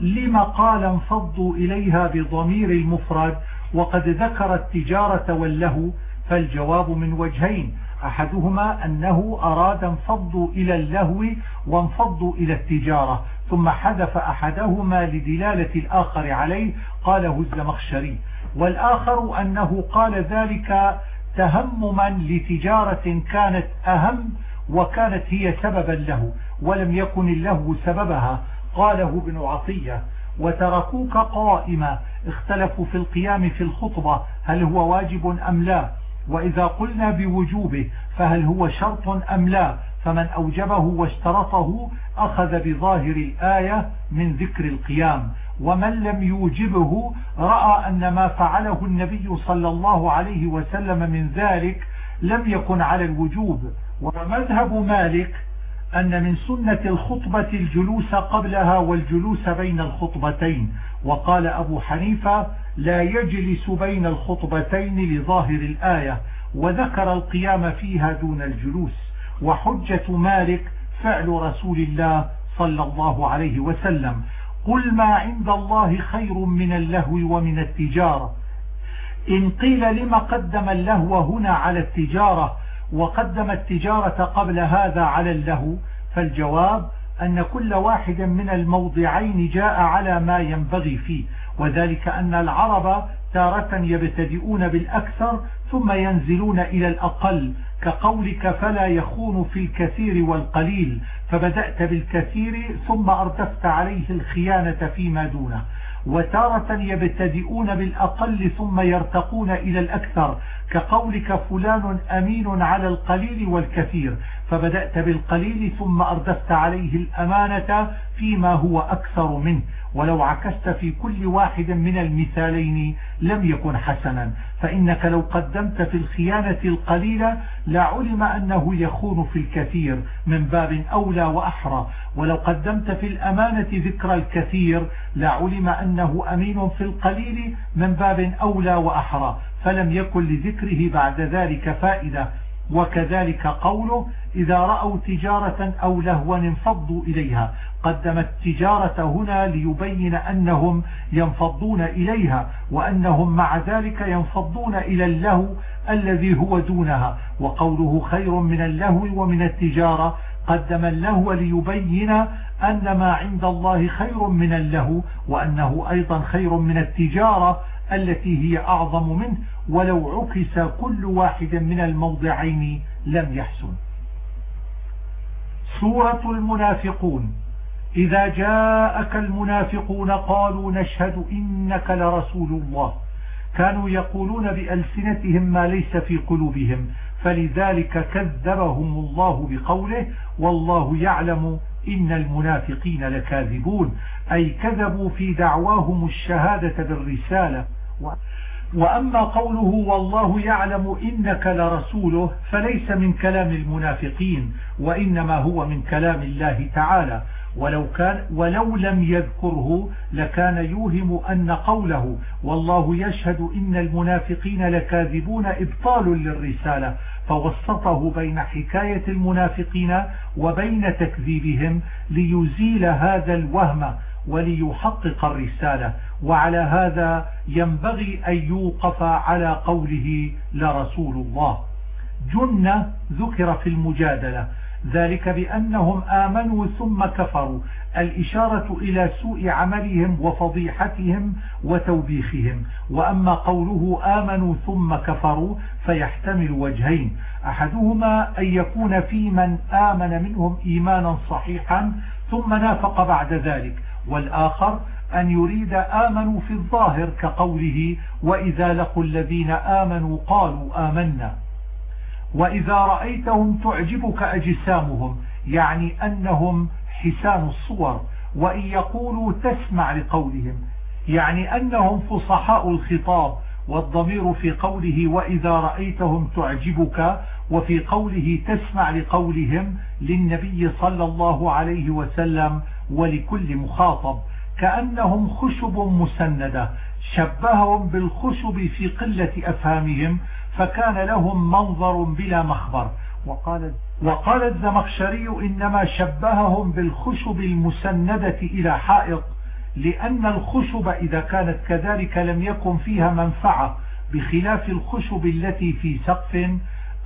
لما قال انفضوا إليها بضمير المفرد وقد ذكر التجارة واللهو فالجواب من وجهين أحدهما أنه أراد انفضوا إلى اللهو وانفضوا إلى التجارة ثم حذف أحدهما لدلالة الآخر عليه قاله الزمخشري. والآخر أنه قال ذلك تهمما لتجارة كانت أهم وكانت هي سببا له ولم يكن اللهو سببها قاله ابن عطية. وتركوك قائمة اختلفوا في القيام في الخطبة هل هو واجب أم لا؟ وإذا قلنا بوجوبه فهل هو شرط أم لا فمن أوجبه واشترطه أخذ بظاهر الآية من ذكر القيام. ومن لم يوجبه رأى أن ما فعله النبي صلى الله عليه وسلم من ذلك لم يكن على الوجوب. ومذهب مالك أن من سنة الخطبة الجلوس قبلها والجلوس بين الخطبتين وقال أبو حنيفة لا يجلس بين الخطبتين لظاهر الآية وذكر القيام فيها دون الجلوس وحجة مالك فعل رسول الله صلى الله عليه وسلم. قل ما عند الله خير من اللهو ومن التجارة. إن قيل لما قدم اللهو هنا على التجارة وقدم التجارة قبل هذا على اللهو فالجواب أن كل واحد من الموضعين جاء على ما ينبغي فيه وذلك أن العرب تارة يبتدئون بالأكثر ثم ينزلون إلى الأقل كقولك فلا يخون في الكثير والقليل فبدأت بالكثير ثم أردفت عليه الخيانة فيما دونه. وتارة يبتدئون بالأقل ثم يرتقون إلى الأكثر كقولك فلان أمين على القليل والكثير فبدأت بالقليل ثم أردفت عليه الأمانة فيما هو أكثر منه. ولو عكست في كل واحد من المثالين لم يكن حسنا. فإنك لو قدمت في الخيانة القليلة لعلم أنه يخون في الكثير من باب أولى وأحرى. ولو قدمت في الأمانة ذكر الكثير لعلم أنه أمين في القليل من باب أولى وأحرى. فلم يكن لذكره بعد ذلك فائدة. وكذلك قوله إذا رأوا تجارة أو لهوا انفضوا إليها. قدم التجارة هنا ليبين أنهم ينفضون إليها وأنهم مع ذلك ينفضون إلى اللهو الذي هو دونها. وقوله خير من اللهو ومن التجارة. قدم اللهو ليبين أن ما عند الله خير من اللهو وأنه أيضا خير من التجارة التي هي أعظم منه ولو عكس كل واحد من الموضعين لم يحسن. سورة المنافقون. إذا جاءك المنافقون قالوا نشهد إنك لرسول الله. كانوا يقولون بألسنتهم ما ليس في قلوبهم. فلذلك كذبهم الله بقوله والله يعلم إن المنافقين لكاذبون. أي كذبوا في دعواهم الشهادة بالرسالة. وأما قوله والله يعلم إنك لرسوله فليس من كلام المنافقين وإنما هو من كلام الله تعالى. ولو, كان ولو لم يذكره لكان يوهم أن قوله والله يشهد إن المنافقين لكاذبون إبطال للرسالة فوسطه بين حكاية المنافقين وبين تكذيبهم ليزيل هذا الوهم وليحقق الرسالة وعلى هذا ينبغي أن يوقف على قوله لرسول الله. جنة ذكر في المجادلة ذلك بأنهم آمنوا ثم كفروا الإشارة إلى سوء عملهم وفضيحتهم وتوبيخهم. وأما قوله آمنوا ثم كفروا فيحتمل وجهين أحدهما أن يكون في من آمن منهم إيمانا صحيحا ثم نافق بعد ذلك. والآخر أن يريد آمنوا في الظاهر كقوله وإذا لقوا الذين آمنوا قالوا آمنا. وإذا رأيتهم تعجبك أجسامهم يعني أنهم حسان الصور وإن يقولوا تسمع لقولهم يعني أنهم فصحاء الخطاب والضمير في قوله وإذا رأيتهم تعجبك وفي قوله تسمع لقولهم للنبي صلى الله عليه وسلم ولكل مخاطب كأنهم خشب مسندة شبههم بالخشب في قلة أفهامهم فكان لهم منظر بلا مخبر. وقال, وقال الزمخشري إنما شبههم بالخشب المسندة إلى حائط لأن الخشب إذا كانت كذلك لم يكن فيها منفعة بخلاف الخشب التي في سقف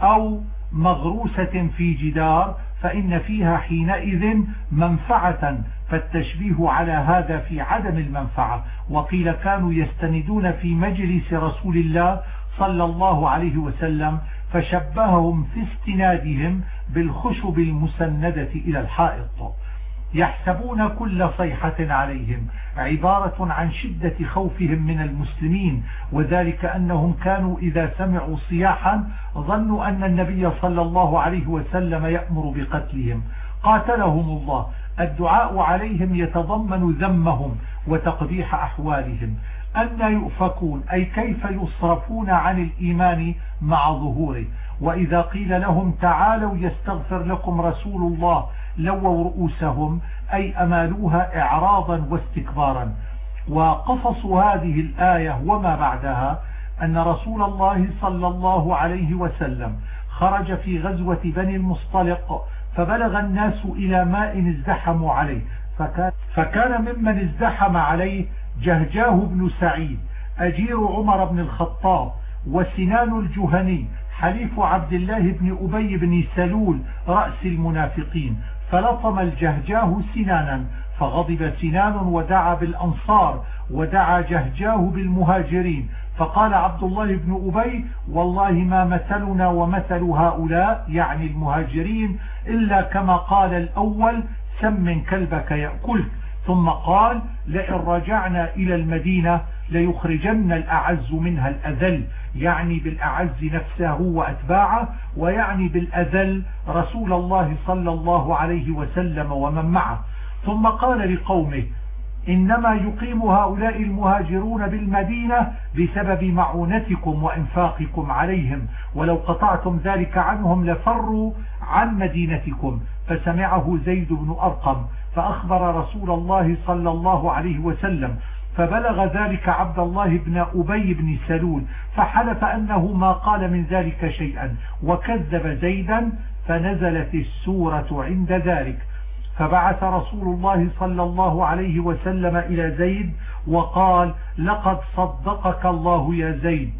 أو مغروسة في جدار فإن فيها حينئذ منفعة فالتشبيه على هذا في عدم المنفعة. وقيل كانوا يستندون في مجلس رسول الله صلى الله عليه وسلم فشبههم في استنادهم بالخشب المسندة إلى الحائط. يحسبون كل صيحة عليهم عبارة عن شدة خوفهم من المسلمين وذلك أنهم كانوا إذا سمعوا صياحا ظنوا أن النبي صلى الله عليه وسلم يأمر بقتلهم. قاتلهم الله. الدعاء عليهم يتضمن ذمهم وتقبيح أحوالهم. أن يؤفكون أي كيف يصرفون عن الإيمان مع ظهوره. وإذا قيل لهم تعالوا يستغفر لكم رسول الله لووا رؤوسهم أي أمالوها إعراضا واستكبارا. وقصص هذه الآية وما بعدها أن رسول الله صلى الله عليه وسلم خرج في غزوة بني المصطلق فبلغ الناس إلى ماء ازدحموا عليه. فكان, فكان ممن ازدحم عليه جهجاه بن سعيد أجير عمر بن الخطاب وسنان الجهني حليف عبد الله بن أبي بن سلول رأس المنافقين. فلطم الجهجاه سنانا فغضب سنان ودعا بالأنصار ودعا جهجاه بالمهاجرين. فقال عبد الله بن أبي والله ما مثلنا ومثل هؤلاء يعني المهاجرين إلا كما قال الأول سم كلبك يأكلك. ثم قال لئن رجعنا إلى المدينة ليخرجن الأعز منها الأذل يعني بالأعز نفسه وأتباعه ويعني بالأذل رسول الله صلى الله عليه وسلم ومن معه. ثم قال لقومه إنما يقيم هؤلاء المهاجرون بالمدينة بسبب معونتكم وإنفاقكم عليهم ولو قطعتم ذلك عنهم لفروا عن مدينتكم. فسمعه زيد بن أرقم فأخبر رسول الله صلى الله عليه وسلم فبلغ ذلك عبد الله بن أبي بن سلول فحلف أنه ما قال من ذلك شيئا وكذب زيدا فنزلت السورة عند ذلك. فبعث رسول الله صلى الله عليه وسلم إلى زيد وقال لقد صدقك الله يا زيد.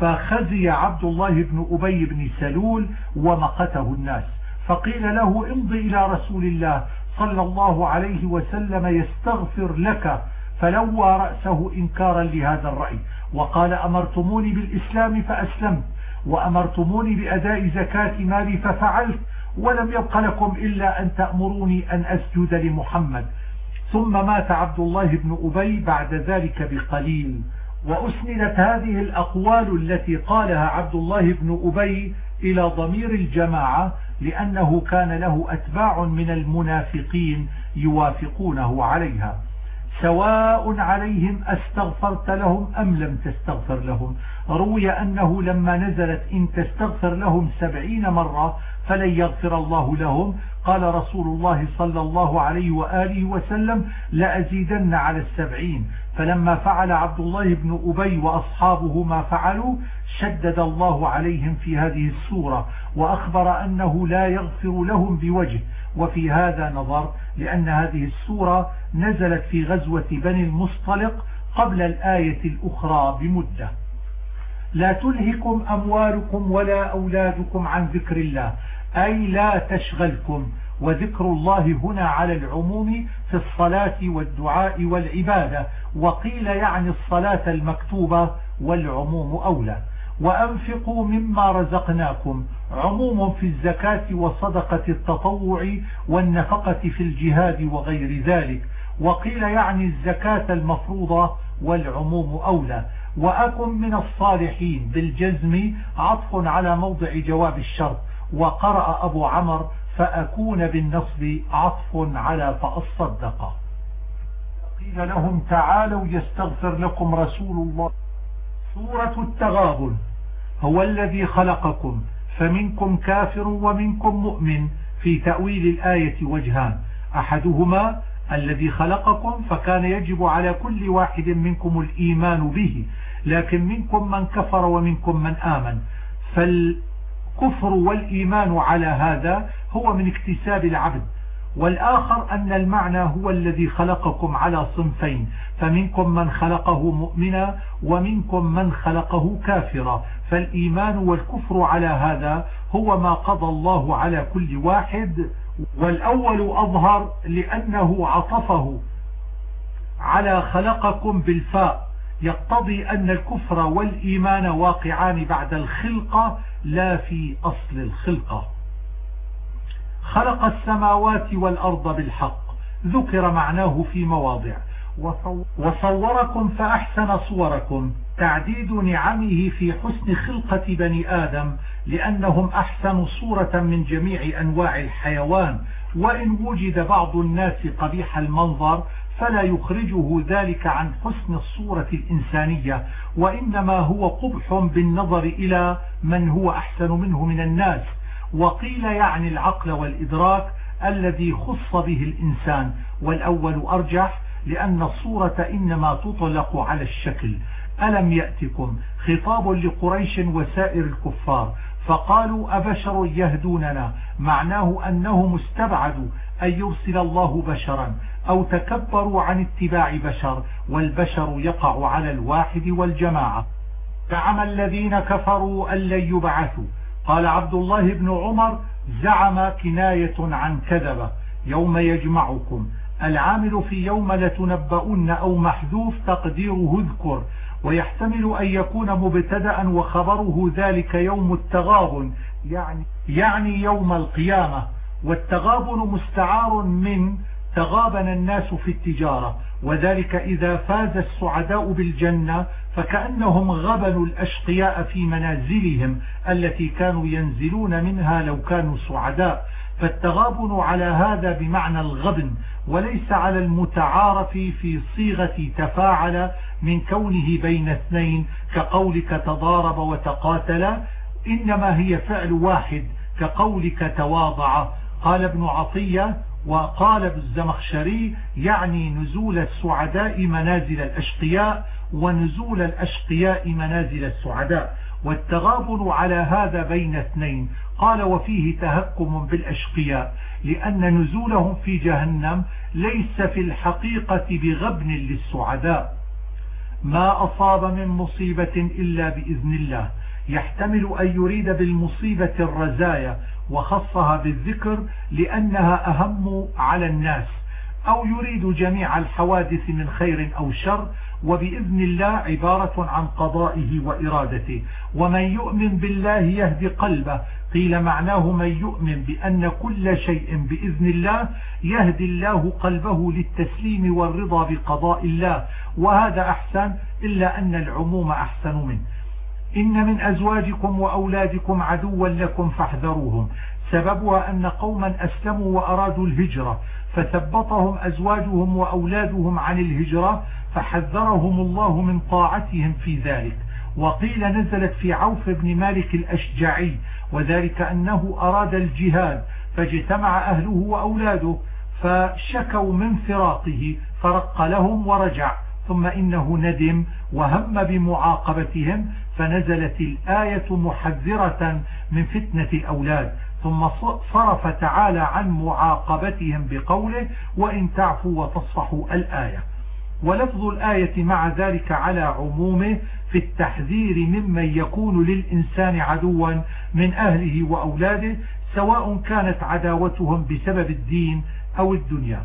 فخزي عبد الله بن أبي بن سلول ومقته الناس فقيل له امضي إلى رسول الله صلى الله عليه وسلم يستغفر لك فلوى رأسه إنكارا لهذا الرأي وقال أمرتموني بالإسلام فأسلمت وأمرتموني بأداء زكاة مالي ففعلت ولم يبق لكم إلا أن تأمروني أن أسجد لمحمد. ثم مات عبد الله بن أبي بعد ذلك بقليل. وأسندت هذه الأقوال التي قالها عبد الله بن أبي إلى ضمير الجماعة لأنه كان له أتباع من المنافقين يوافقونه عليها. سواء عليهم أستغفرت لهم أم لم تستغفر لهم. روي أنه لما نزلت إن تستغفر لهم سبعين مرة فلن يغفر الله لهم. قال رسول الله صلى الله عليه وآله وسلم لأزيدن على السبعين. فلما فعل عبد الله بن أبي وأصحابه ما فعلوا شدد الله عليهم في هذه السورة وأخبر أنه لا يغفر لهم بوجه. وفي هذا نظر لأن هذه السورة نزلت في غزوة بني المصطلق قبل الآية الأخرى بمدة. لا تلهكم أموالكم ولا أولادكم عن ذكر الله. أي لا تشغلكم. وذكر الله هنا على العموم في الصلاة والدعاء والعبادة. وقيل يعني الصلاة المكتوبة والعموم أولى. وأنفقوا مما رزقناكم. عموم في الزكاة وصدقة التطوع والنفقة في الجهاد وغير ذلك. وقيل يعني الزكاة المفروضة والعموم أولى. وأكن من الصالحين. بالجزم عطف على موضع جواب الشرط. وقرأ أبو عمر فأكون بالنصب عطف على فأصدق. قيل لهم تعالوا يستغفر لكم رسول الله. سورة التغابن. هو الذي خلقكم فمنكم كافر ومنكم مؤمن. في تأويل الآية وجهان أحدهما الذي خلقكم فكان يجب على كل واحد منكم الإيمان به لكن منكم من كفر ومنكم من آمن. فالكفر والإيمان على هذا هو من اكتساب العبد. والآخر أن المعنى هو الذي خلقكم على صنفين فمنكم من خلقه مؤمنا ومنكم من خلقه كافرا. فالإيمان والكفر على هذا هو ما قضى الله على كل واحد والأول أظهر لأنه عطفه. على خلقكم بالفاء. يقتضي أن الكفر والإيمان واقعان بعد الخلقة لا في أصل الخلقة. خلق السماوات والأرض بالحق. ذكر معناه في مواضع. وصوركم فأحسن صوركم. تعديد نعمه في حسن خلقة بني آدم لأنهم أحسن صورة من جميع أنواع الحيوان. وإن وجد بعض الناس قبيح المنظر فلا يخرجه ذلك عن حسن الصورة الإنسانية. وإنما هو قبح بالنظر إلى من هو أحسن منه من الناس. وقيل يعني العقل والإدراك الذي خص به الإنسان. والأول أرجح لأن الصورة إنما تطلق على الشكل. ألم يأتكم خطاب لقريش وسائر الكفار فقالوا أبشر يهدوننا معناه أنهم استبعدوا أن يرسل الله بشرا أو تكبروا عن اتباع بشر والبشر يقع على الواحد والجماعة زعم الذين كفروا أن لن يبعثوا قال عبد الله بن عمر زعم كناية عن كذبة يوم يجمعكم العامل في يوم لتنبؤن أو محذوف تقديره اذكر ويحتمل أن يكون مبتدأ وخبره ذلك يوم التغابن يعني, يعني يوم القيامة. والتغابن مستعار من تغابن الناس في التجارة. وذلك إذا فاز السعداء بالجنة فكأنهم غبنوا الأشقياء في منازلهم التي كانوا ينزلون منها لو كانوا سعداء. فالتغابن على هذا بمعنى الغبن وليس على المتعارف في صيغة تفاعل من كونه بين اثنين كقولك تضارب وتقاتل إنما هي فعل واحد كقولك تواضع. قال ابن عطية وقال بالزمخشري يعني نزول السعداء منازل الأشقياء ونزول الأشقياء منازل السعداء. والتغابن على هذا بين اثنين قال وفيه تهكم بالأشقياء لأن نزولهم في جهنم ليس في الحقيقة بغبن للسعداء. ما أصاب من مصيبة إلا بإذن الله. يحتمل أن يريد بالمصيبة الرزايا وخصها بالذكر لأنها أهم على الناس أو يريد جميع الحوادث من خير أو شر وبإذن الله عبارة عن قضائه وإرادته. ومن يؤمن بالله يهدي قلبه قيل معناه من يؤمن بأن كل شيء بإذن الله يهدي الله قلبه للتسليم والرضا بقضاء الله وهذا أحسن إلا أن العموم أحسن منه. إن من أزواجكم وأولادكم عدوا لكم فاحذروهم. سببها أن قوما أسلموا وأرادوا الهجرة فثبطهم أزواجهم وأولادهم عن الهجرة فحذرهم الله من طاعتهم في ذلك. وقيل نزلت في عوف بن مالك الأشجعي وذلك أنه أراد الجهاد فاجتمع أهله وأولاده فشكوا من فراقه فرق لهم ورجع ثم إنه ندم وهم بمعاقبتهم فنزلت الآية محذرة من فتنة الأولاد ثم صرف تعالى عن معاقبتهم بقوله وإن تعفوا وتصفحوا الآية ولفظ الآية مع ذلك على عمومه في التحذير ممن يكون للإنسان عدوا من أهله وأولاده سواء كانت عداوتهم بسبب الدين أو الدنيا.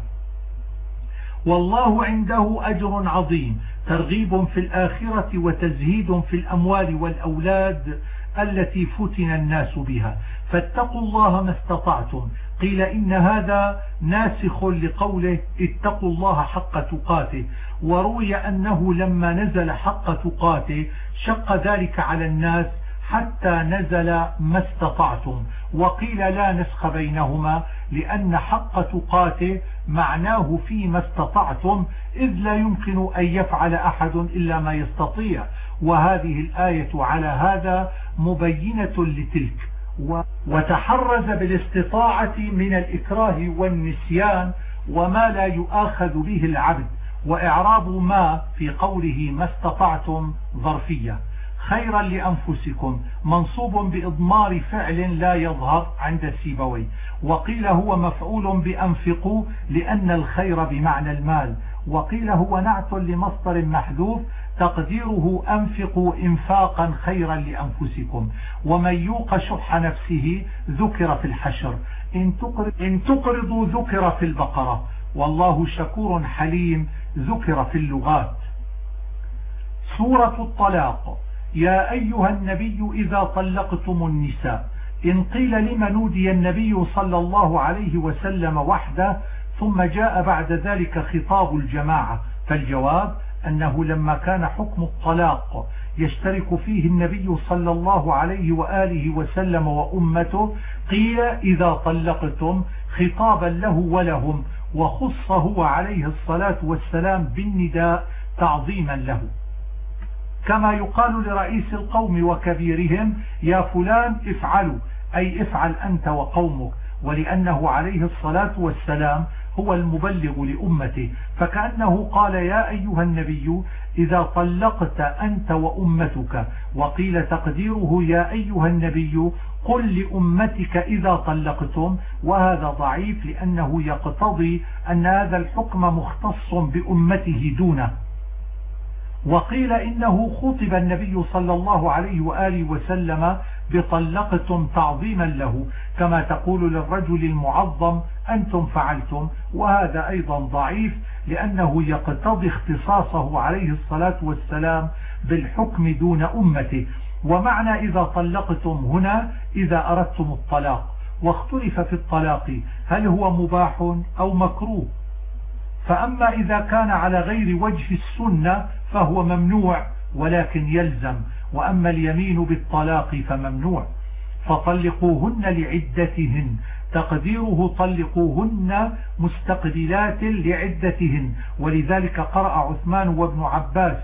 والله عنده أجر عظيم ترغيب في الآخرة وتزهيد في الأموال والأولاد التي فتن الناس بها. فاتقوا الله ما استطعتم. قيل إن هذا ناسخ لقوله اتقوا الله حق تقاته. وروي أنه لما نزل حق تقاته شق ذلك على الناس حتى نزل ما استطعتم وقيل لا نسخ بينهما لأن حق تقاته معناه فيما استطعتم إذ لا يمكن أن يفعل أحد إلا ما يستطيع. وهذه الآية على هذا مبينة لتلك. وتحرز بالاستطاعة من الإكراه والنسيان وما لا يؤاخذ به العبد. وإعراب ما في قوله ما استطعتم ظرفية. خيرا لأنفسكم منصوب بإضمار فعل لا يظهر عند السيبوي. وقيل هو مفعول بأنفقوا لأن الخير بمعنى المال. وقيل هو نعت لمصدر محذوف تقديره أنفقوا إنفاقا خيرا لأنفسكم. ومن يوق شح نفسه ذكر في الحشر. إن تقرضوا ذكر في البقرة. والله شكور حليم ذكر في اللغات. سورة الطلاق. يا أيها النبي إذا طلقتم النساء إن قيل لما نودي النبي صلى الله عليه وسلم وحده ثم جاء بعد ذلك خطاب الجماعة. فالجواب أنه لما كان حكم الطلاق يشترك فيه النبي صلى الله عليه وآله وسلم وأمته قيل إذا طلقتم خطابا له ولهم. وخص هو عليه الصلاة والسلام بالنداء تعظيما له. كما يقال لرئيس القوم وكبيرهم يا فلان افعلوا أي افعل أنت وقومك. ولأنه عليه الصلاة والسلام هو المبلغ لأمته. فكأنه قال يا أيها النبي إذا طلقت أنت وأمتك وقيل تقديره يا أيها النبي قل لأمتك إذا طلقتم وهذا ضعيف لأنه يقتضي أن هذا الحكم مختص بأمته دونه. وقيل إنه خطب النبي صلى الله عليه وآله وسلم بطلقتم تعظيما له كما تقول للرجل المعظم أنتم فعلتم. وهذا أيضا ضعيف لأنه يقتضي اختصاصه عليه الصلاة والسلام بالحكم دون أمته. ومعنى إذا طلقتم هنا إذا أردتم الطلاق واختلف في الطلاق هل هو مباح أو مكروه. فأما إذا كان على غير وجه السنة فهو ممنوع ولكن يلزم وأما اليمين بالطلاق فممنوع. فطلقوهن لعدتهن تقديره طلقوهن مستقبلات لعدتهن ولذلك قرأ عثمان وابن عباس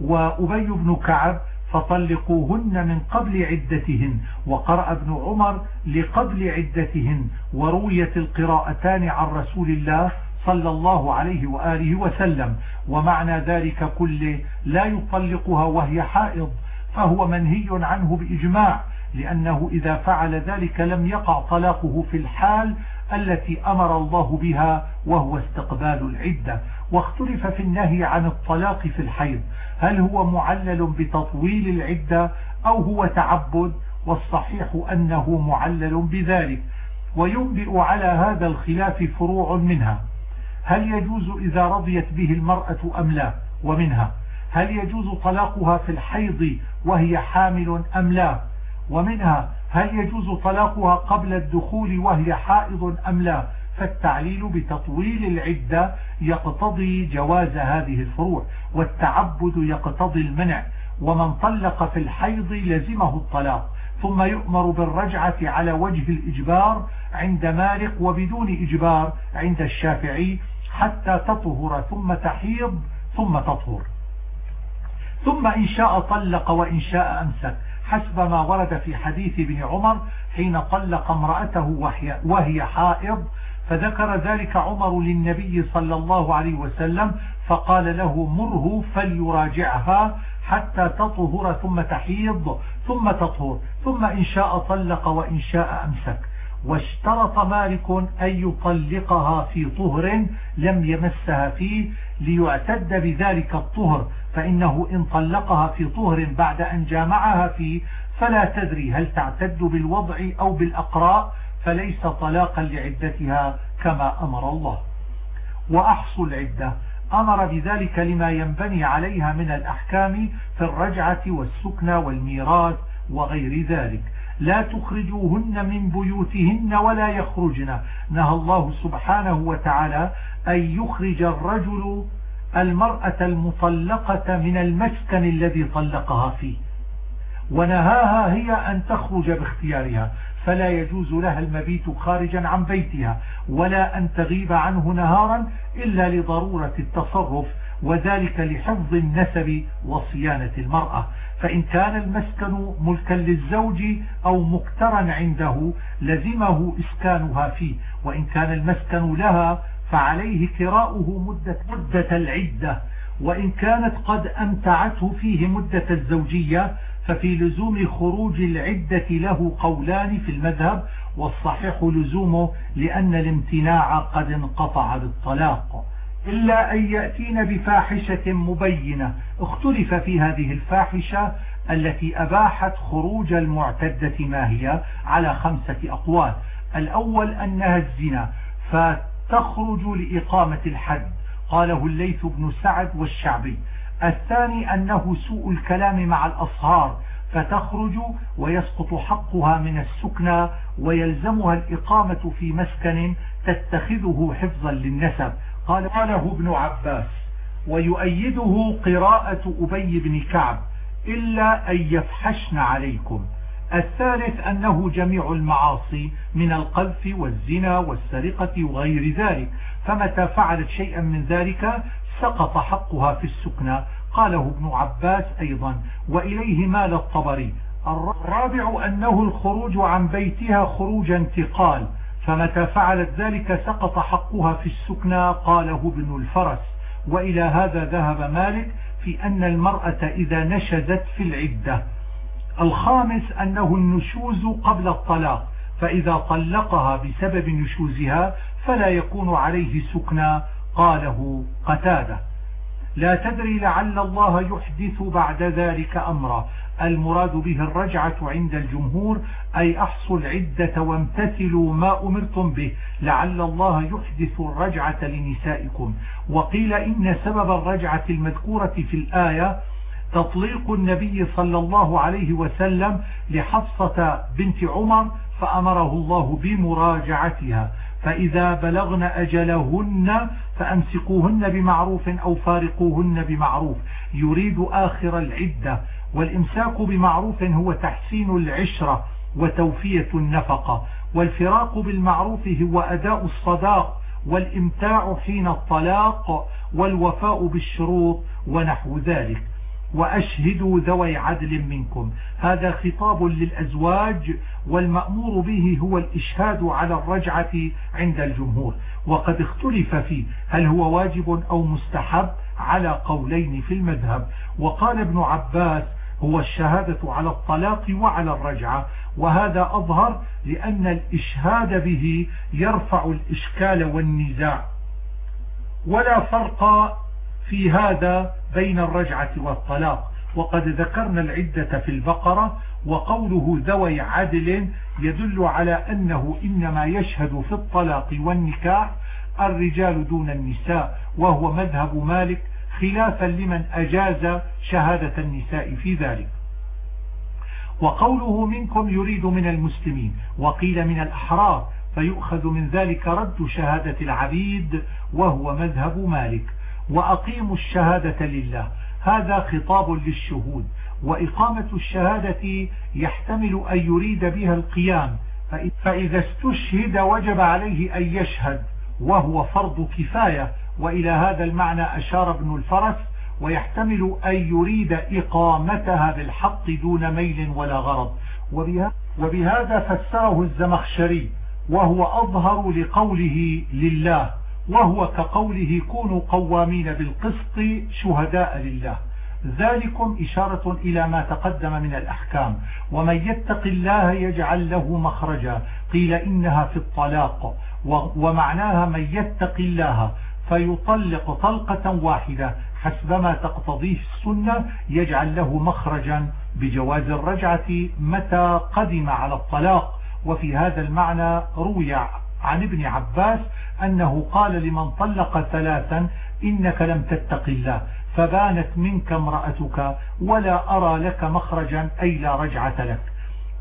وأبي بن كعب فطلقوهن من قبل عدتهن. وقرأ ابن عمر لقبل عدتهن. ورويت القراءتان عن رسول الله صلى الله عليه وآله وسلم. ومعنى ذلك كله لا يطلقها وهي حائض فهو منهي عنه بإجماع لأنه إذا فعل ذلك لم يقع طلاقه في الحال التي أمر الله بها وهو استقبال العدة. واختلف في النهي عن الطلاق في الحيض هل هو معلل بتطويل العدة أو هو تعبد؟ والصحيح أنه معلل بذلك. وينبئ على هذا الخلاف فروع منها. هل يجوز إذا رضيت به المرأة أم لا؟ ومنها هل يجوز طلاقها في الحيض وهي حامل أم لا؟ ومنها هل يجوز طلاقها قبل الدخول وهي حائض أم لا؟ فالتعليل بتطويل العدة يقتضي جواز هذه الفروع والتعبد يقتضي المنع. ومن طلق في الحيض لزمه الطلاق ثم يؤمر بالرجعة على وجه الإجبار عند مالك وبدون إجبار عند الشافعي حتى تطهر ثم تحيض ثم تطهر. ثم إن شاء طلق وإن شاء أمسك. حسب ما ورد في حديث ابن عمر حين طلق امرأته وهي حائض فذكر ذلك عمر للنبي صلى الله عليه وسلم فقال له مره فليراجعها حتى تطهر ثم تحيض ثم تطهر ثم إن شاء طلق وإن شاء أمسك. واشترط مالك أن يطلقها في طهر لم يمسها فيه ليعتد بذلك الطهر فإنه إن طلقها في طهر بعد أن جامعها فيه فلا تدري هل تعتد بالوضع أو بالأقراء. فليس طلاقا لعدتها كما أمر الله. وأحصوا العدة. أمر بذلك لما ينبني عليها من الأحكام في الرجعة والسكنى والميراث وغير ذلك. لا تخرجوهن من بيوتهن ولا يخرجن. نهى الله سبحانه وتعالى أن يخرج الرجل المرأة المطلقة من المسكن الذي طلقها فيه. ونهاها هي أن تخرج باختيارها. فلا يجوز لها المبيت خارجا عن بيتها ولا أن تغيب عنه نهارا إلا لضرورة التصرف وذلك لحفظ النسب وصيانة المرأة. فإن كان المسكن ملكا للزوج أو مكترا عنده لزمه إسكانها فيه. وإن كان المسكن لها فعليه كراؤه مدة, مدة العدة. وإن كانت قد أمتعته فيه مدة الزوجية ففي لزوم خروج العدة له قولان في المذهب والصحيح لزومه لأن الامتناع قد انقطع بالطلاق. إلا أن يأتين بفاحشة مبينة. اختلف في هذه الفاحشة التي أباحت خروج المعتدة ما هي على خمسة أقوال. الأول أنها الزنا فتخرج لإقامة الحد. قاله الليث بن سعد والشعبي. الثاني أنه سوء الكلام مع الأصهار فتخرج ويسقط حقها من السكنى ويلزمها الإقامة في مسكن تتخذه حفظا للنسب. قال قاله ابن عباس ويؤيده قراءة أبي بن كعب إلا أن يفحشن عليكم. الثالث أنه جميع المعاصي من القذف والزنا والسرقة وغير ذلك. فمتى فعلت شيئا من ذلك سقط حقها في السكنى. قاله ابن عباس أيضا. وإليه مال الطبري. الرابع أنه الخروج عن بيتها خروج انتقال. فمتى فعلت ذلك سقط حقها في السكنى قاله ابن الفرس. وإلى هذا ذهب مالك في أن المرأة إذا نشزت في العدة. الخامس أنه النشوز قبل الطلاق. فإذا طلقها بسبب نشوزها فلا يكون عليه سكنى. قاله قتادة. لا تدري لعل الله يحدث بعد ذلك أمرا. المراد به الرجعة عند الجمهور أي أحصوا العدة وامتثلوا ما أمرتم به. لعل الله يحدث الرجعة لنسائكم. وقيل إن سبب الرجعة المذكورة في الآية تطليق النبي صلى الله عليه وسلم لحفصة بنت عمر فأمره الله بمراجعتها. فإذا بلغن أجلهن فأمسكوهن بمعروف أو فارقوهن بمعروف. يريد آخر العدة. والإمساك بمعروف هو تحسين العشرة وتوفية النفقة. والفراق بالمعروف هو أداء الصداق والإمتاع حين الطلاق والوفاء بالشروط ونحو ذلك. وأشهدوا ذوي عدل منكم. هذا خطاب للأزواج والمأمور به هو الإشهاد على الرجعة عند الجمهور. وقد اختلف فيه هل هو واجب أو مستحب على قولين في المذهب. وقال ابن عباس هو الشهادة على الطلاق وعلى الرجعة. وهذا أظهر لأن الإشهاد به يرفع الإشكال والنزاع. ولا فرق في هذا بين الرجعة والطلاق. وقد ذكرنا العدة في البقرة وقوله ذوي عدل يدل على أنه إنما يشهد في الطلاق والنكاح الرجال دون النساء وهو مذهب مالك خلافا لمن أجاز شهادة النساء في ذلك. وقوله منكم يريد من المسلمين وقيل من الأحرار فيؤخذ من ذلك رد شهادة العبيد وهو مذهب مالك. وأقيموا الشهادة لله. هذا خطاب للشهود. وإقامة الشهادة يحتمل أن يريد بها القيام. فإذا استشهد وجب عليه أن يشهد وهو فرض كفاية. وإلى هذا المعنى أشار ابن الفرس ويحتمل أن يريد إقامتها بالحق دون ميل ولا غرض. وبهذا فسره الزمخشري وهو أظهر لقوله لله. وهو كقوله كونوا قوامين بالقسط شهداء لله. ذلكم إشارة إلى ما تقدم من الأحكام. ومن يتق الله يجعل له مخرجا. قيل إنها في الطلاق. ومعناها من يتق الله فيطلق طلقة واحدة. حسبما تقتضيه السنة يجعل له مخرجا بجواز الرجعة متى قدم على الطلاق. وفي هذا المعنى روي عن ابن عباس أنه قال لمن طلق ثلاثا إنك لم تتق الله فبانت منك امرأتك ولا أرى لك مخرجا أي لا رجعة لك.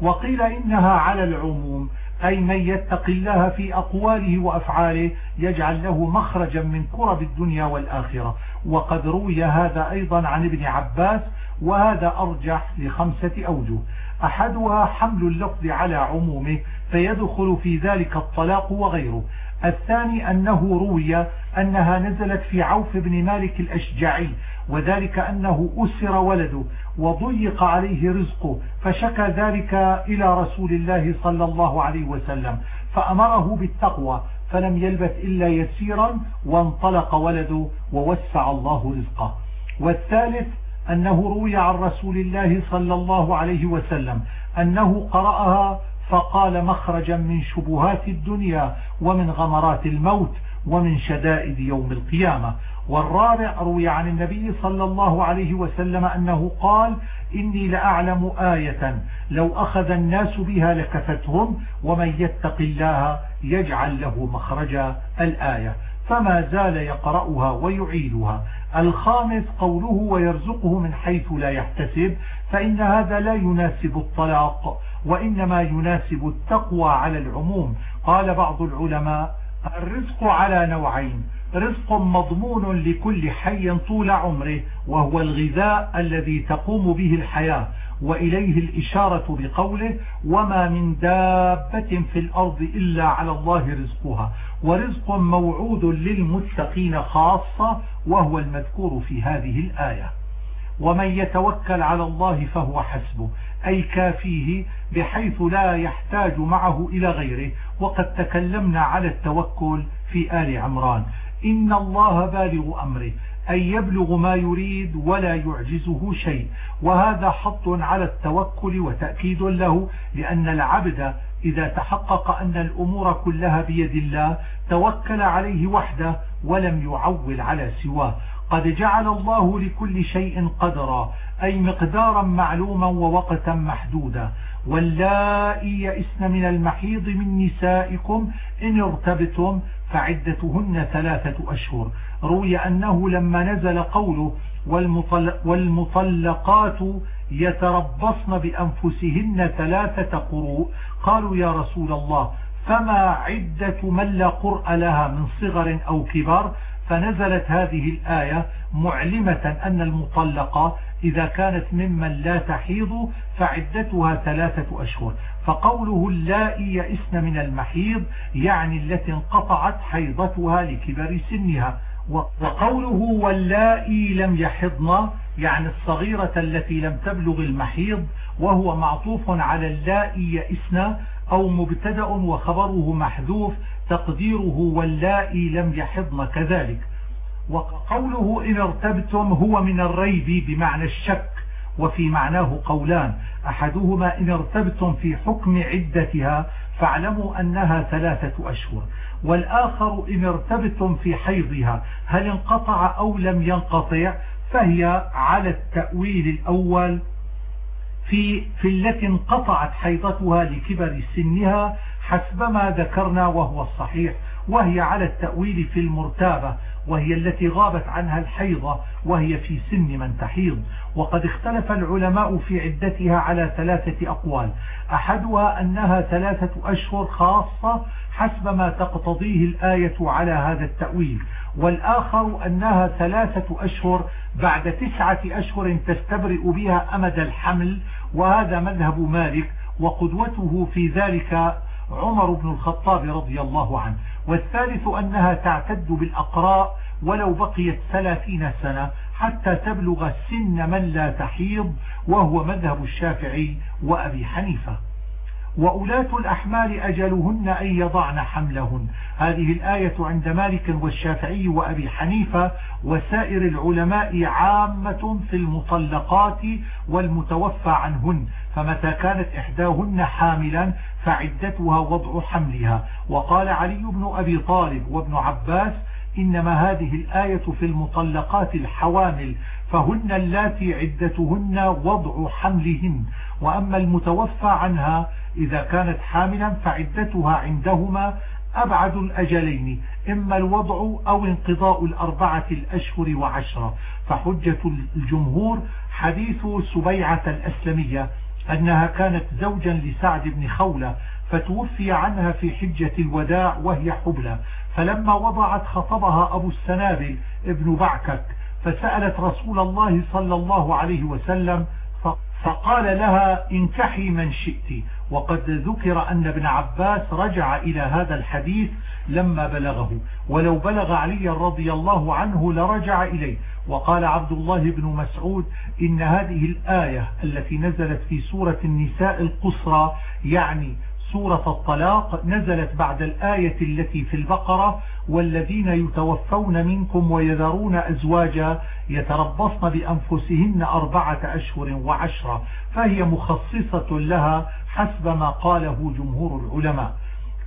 وقيل إنها على العموم أي من يتق الله في أقواله وأفعاله يجعل له مخرجا من كرب الدنيا والآخرة. وقد روي هذا أيضا عن ابن عباس وهذا أرجح لخمسة أوجه. أحدها حمل اللفظ على عمومه فيدخل في ذلك الطلاق وغيره. الثاني أنه روي أنها نزلت في عوف بن مالك الأشجعي وذلك أنه أسر ولده وضيق عليه رزقه فشكى ذلك إلى رسول الله صلى الله عليه وسلم فأمره بالتقوى فلم يلبث إلا يسيرا وانطلق ولده ووسع الله رزقه. والثالث أنه روي عن رسول الله صلى الله عليه وسلم أنه قرأها فقال مخرجا من شبهات الدنيا ومن غمرات الموت ومن شدائد يوم القيامة. والرابع روي عن النبي صلى الله عليه وسلم أنه قال إني لأعلم آية لو أخذ الناس بها لكفتهم ومن يتق الله يجعل له مخرجا الآية. فما زال يقرأها ويعيدها. الخامس قوله ويرزقه من حيث لا يحتسب فإن هذا لا يناسب الطلاق وإنما يناسب التقوى على العموم. قال بعض العلماء الرزق على نوعين رزق مضمون لكل حي طول عمره وهو الغذاء الذي تقوم به الحياة وإليه الإشارة بقوله وما من دابة في الأرض إلا على الله رزقها ورزق موعود للمتقين خاصة وهو المذكور في هذه الآية. ومن يتوكل على الله فهو حسبه أي كافيه بحيث لا يحتاج معه إلى غيره. وقد تكلمنا على التوكل في آل عمران. إن الله بالغ أمره. أن يبلغ ما يريد ولا يعجزه شيء. وهذا حط على التوكل وتأكيد له لأن العبد إذا تحقق أن الأمور كلها بيد الله توكل عليه وحده ولم يعول على سواه. قد جعل الله لكل شيء قدرا أي مقدارا معلوما ووقتا محدودا. واللائي يئسن من المحيض من نسائكم إن ارتبتم فعدتهن ثلاثة أشهر. روي أنه لما نزل قوله والمطلقات يتربصن بأنفسهن ثلاثة قروء قالوا يا رسول الله فما عدة من لا قرأ لها من صغر أو كبر فنزلت هذه الآية معلمة أن المطلقة إذا كانت ممن لا تحيض فعدتها ثلاثة أشهر. فقوله اللائي يئسن من المحيض يعني التي انقطعت حيضتها لكبر سنها. وقوله واللائي لم يحضن يعني الصغيرة التي لم تبلغ المحيض وهو معطوف على اللائي يئسن أو مبتدأ وخبره محذوف تقديره واللائي لم يحضن كذلك. وقوله إن ارتبتم هو من الريب بمعنى الشك وفي معناه قولان. أحدهما إن ارتبتم في حكم عدتها فاعلموا أنها ثلاثة أشهر. والآخر إن ارتبتم في حيضها هل انقطع أو لم ينقطع فهي على التأويل الأول في, في التي انقطعت حيضتها لكبر سنها حسب ما ذكرنا وهو الصحيح وهي على التأويل في المرتابة. وهي التي غابت عنها الحيضة وهي في سن من تحيض. وقد اختلف العلماء في عدتها على ثلاثة أقوال. أحدها أنها ثلاثة أشهر خاصة حسب ما تقتضيه الآية على هذا التأويل. والآخر أنها ثلاثة أشهر بعد تسعة أشهر تستبرئ بها أمد الحمل وهذا مذهب مالك وقدوته في ذلك عمر بن الخطاب رضي الله عنه. والثالث أنها تعتد بالأقراء ولو بقيت ثلاثين سنة حتى تبلغ سن من لا تحيض وهو مذهب الشافعي وأبي حنيفة. وأولاة الأحمال أجلهن أن يضعن حملهن. هذه الآية عند مالك والشافعي وأبي حنيفة وسائر العلماء عامة في المطلقات والمتوفى عنهن. فمتى كانت إحداهن حاملا فعدتها وضع حملها. وقال علي بن أبي طالب وابن عباس إنما هذه الآية في المطلقات الحوامل فهن اللاتي عدتهن وضع حملهن. وأما المتوفى عنها إذا كانت حاملا فعدتها عندهما أبعد الأجلين إما الوضع أو انقضاء الأربعة الأشهر وعشرة. فحجة الجمهور حديث سبيعة الأسلمية أنها كانت زوجا لسعد بن خولة فتوفي عنها في حجة الوداع وهي حبلى. فلما وضعت خطبها أبو السنابل ابن بعكك فسألت رسول الله صلى الله عليه وسلم فقال لها انكحي من شئت. وقد ذكر أن ابن عباس رجع إلى هذا الحديث لما بلغه. ولو بلغ علي رضي الله عنه لرجع إليه. وقال عبد الله بن مسعود إن هذه الآية التي نزلت في سورة النساء القصرى يعني سورة الطلاق نزلت بعد الآية التي في البقرة والذين يتوفون منكم ويذرون أزواجا يتربصن بأنفسهن أربعة أشهر وعشرة. فهي مخصصة لها حسب ما قاله جمهور العلماء.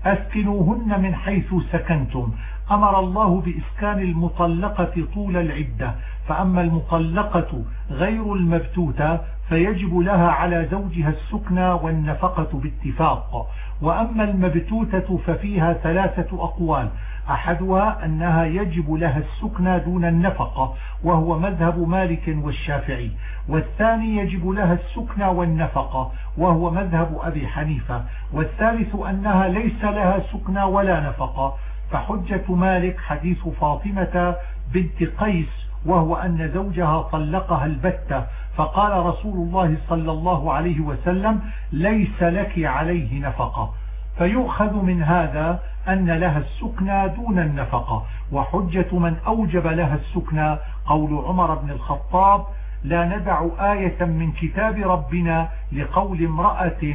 أسكنوهن من حيث سكنتم. أمر الله بإسكان المطلقة طول العدة. فأما المطلقة غير المبتوتة فيجب لها على زوجها السكنى والنفقة باتفاق. وأما المبتوتة ففيها ثلاثة أقوال. أحدها أنها يجب لها السكنى دون النفقة وهو مذهب مالك والشافعي. والثاني يجب لها السكنى والنفقة وهو مذهب أبي حنيفة. والثالث أنها ليس لها سكنى ولا نفقة. فحجة مالك حديث فاطمة بنت قيس وهو أن زوجها طلقها البتة فقال رسول الله صلى الله عليه وسلم ليس لك عليه نفقة. فيؤخذ من هذا أن لها السكنى دون النفقة. وحجة من أوجب لها السكنى قول عمر بن الخطاب لا ندع آية من كتاب ربنا لقول امرأة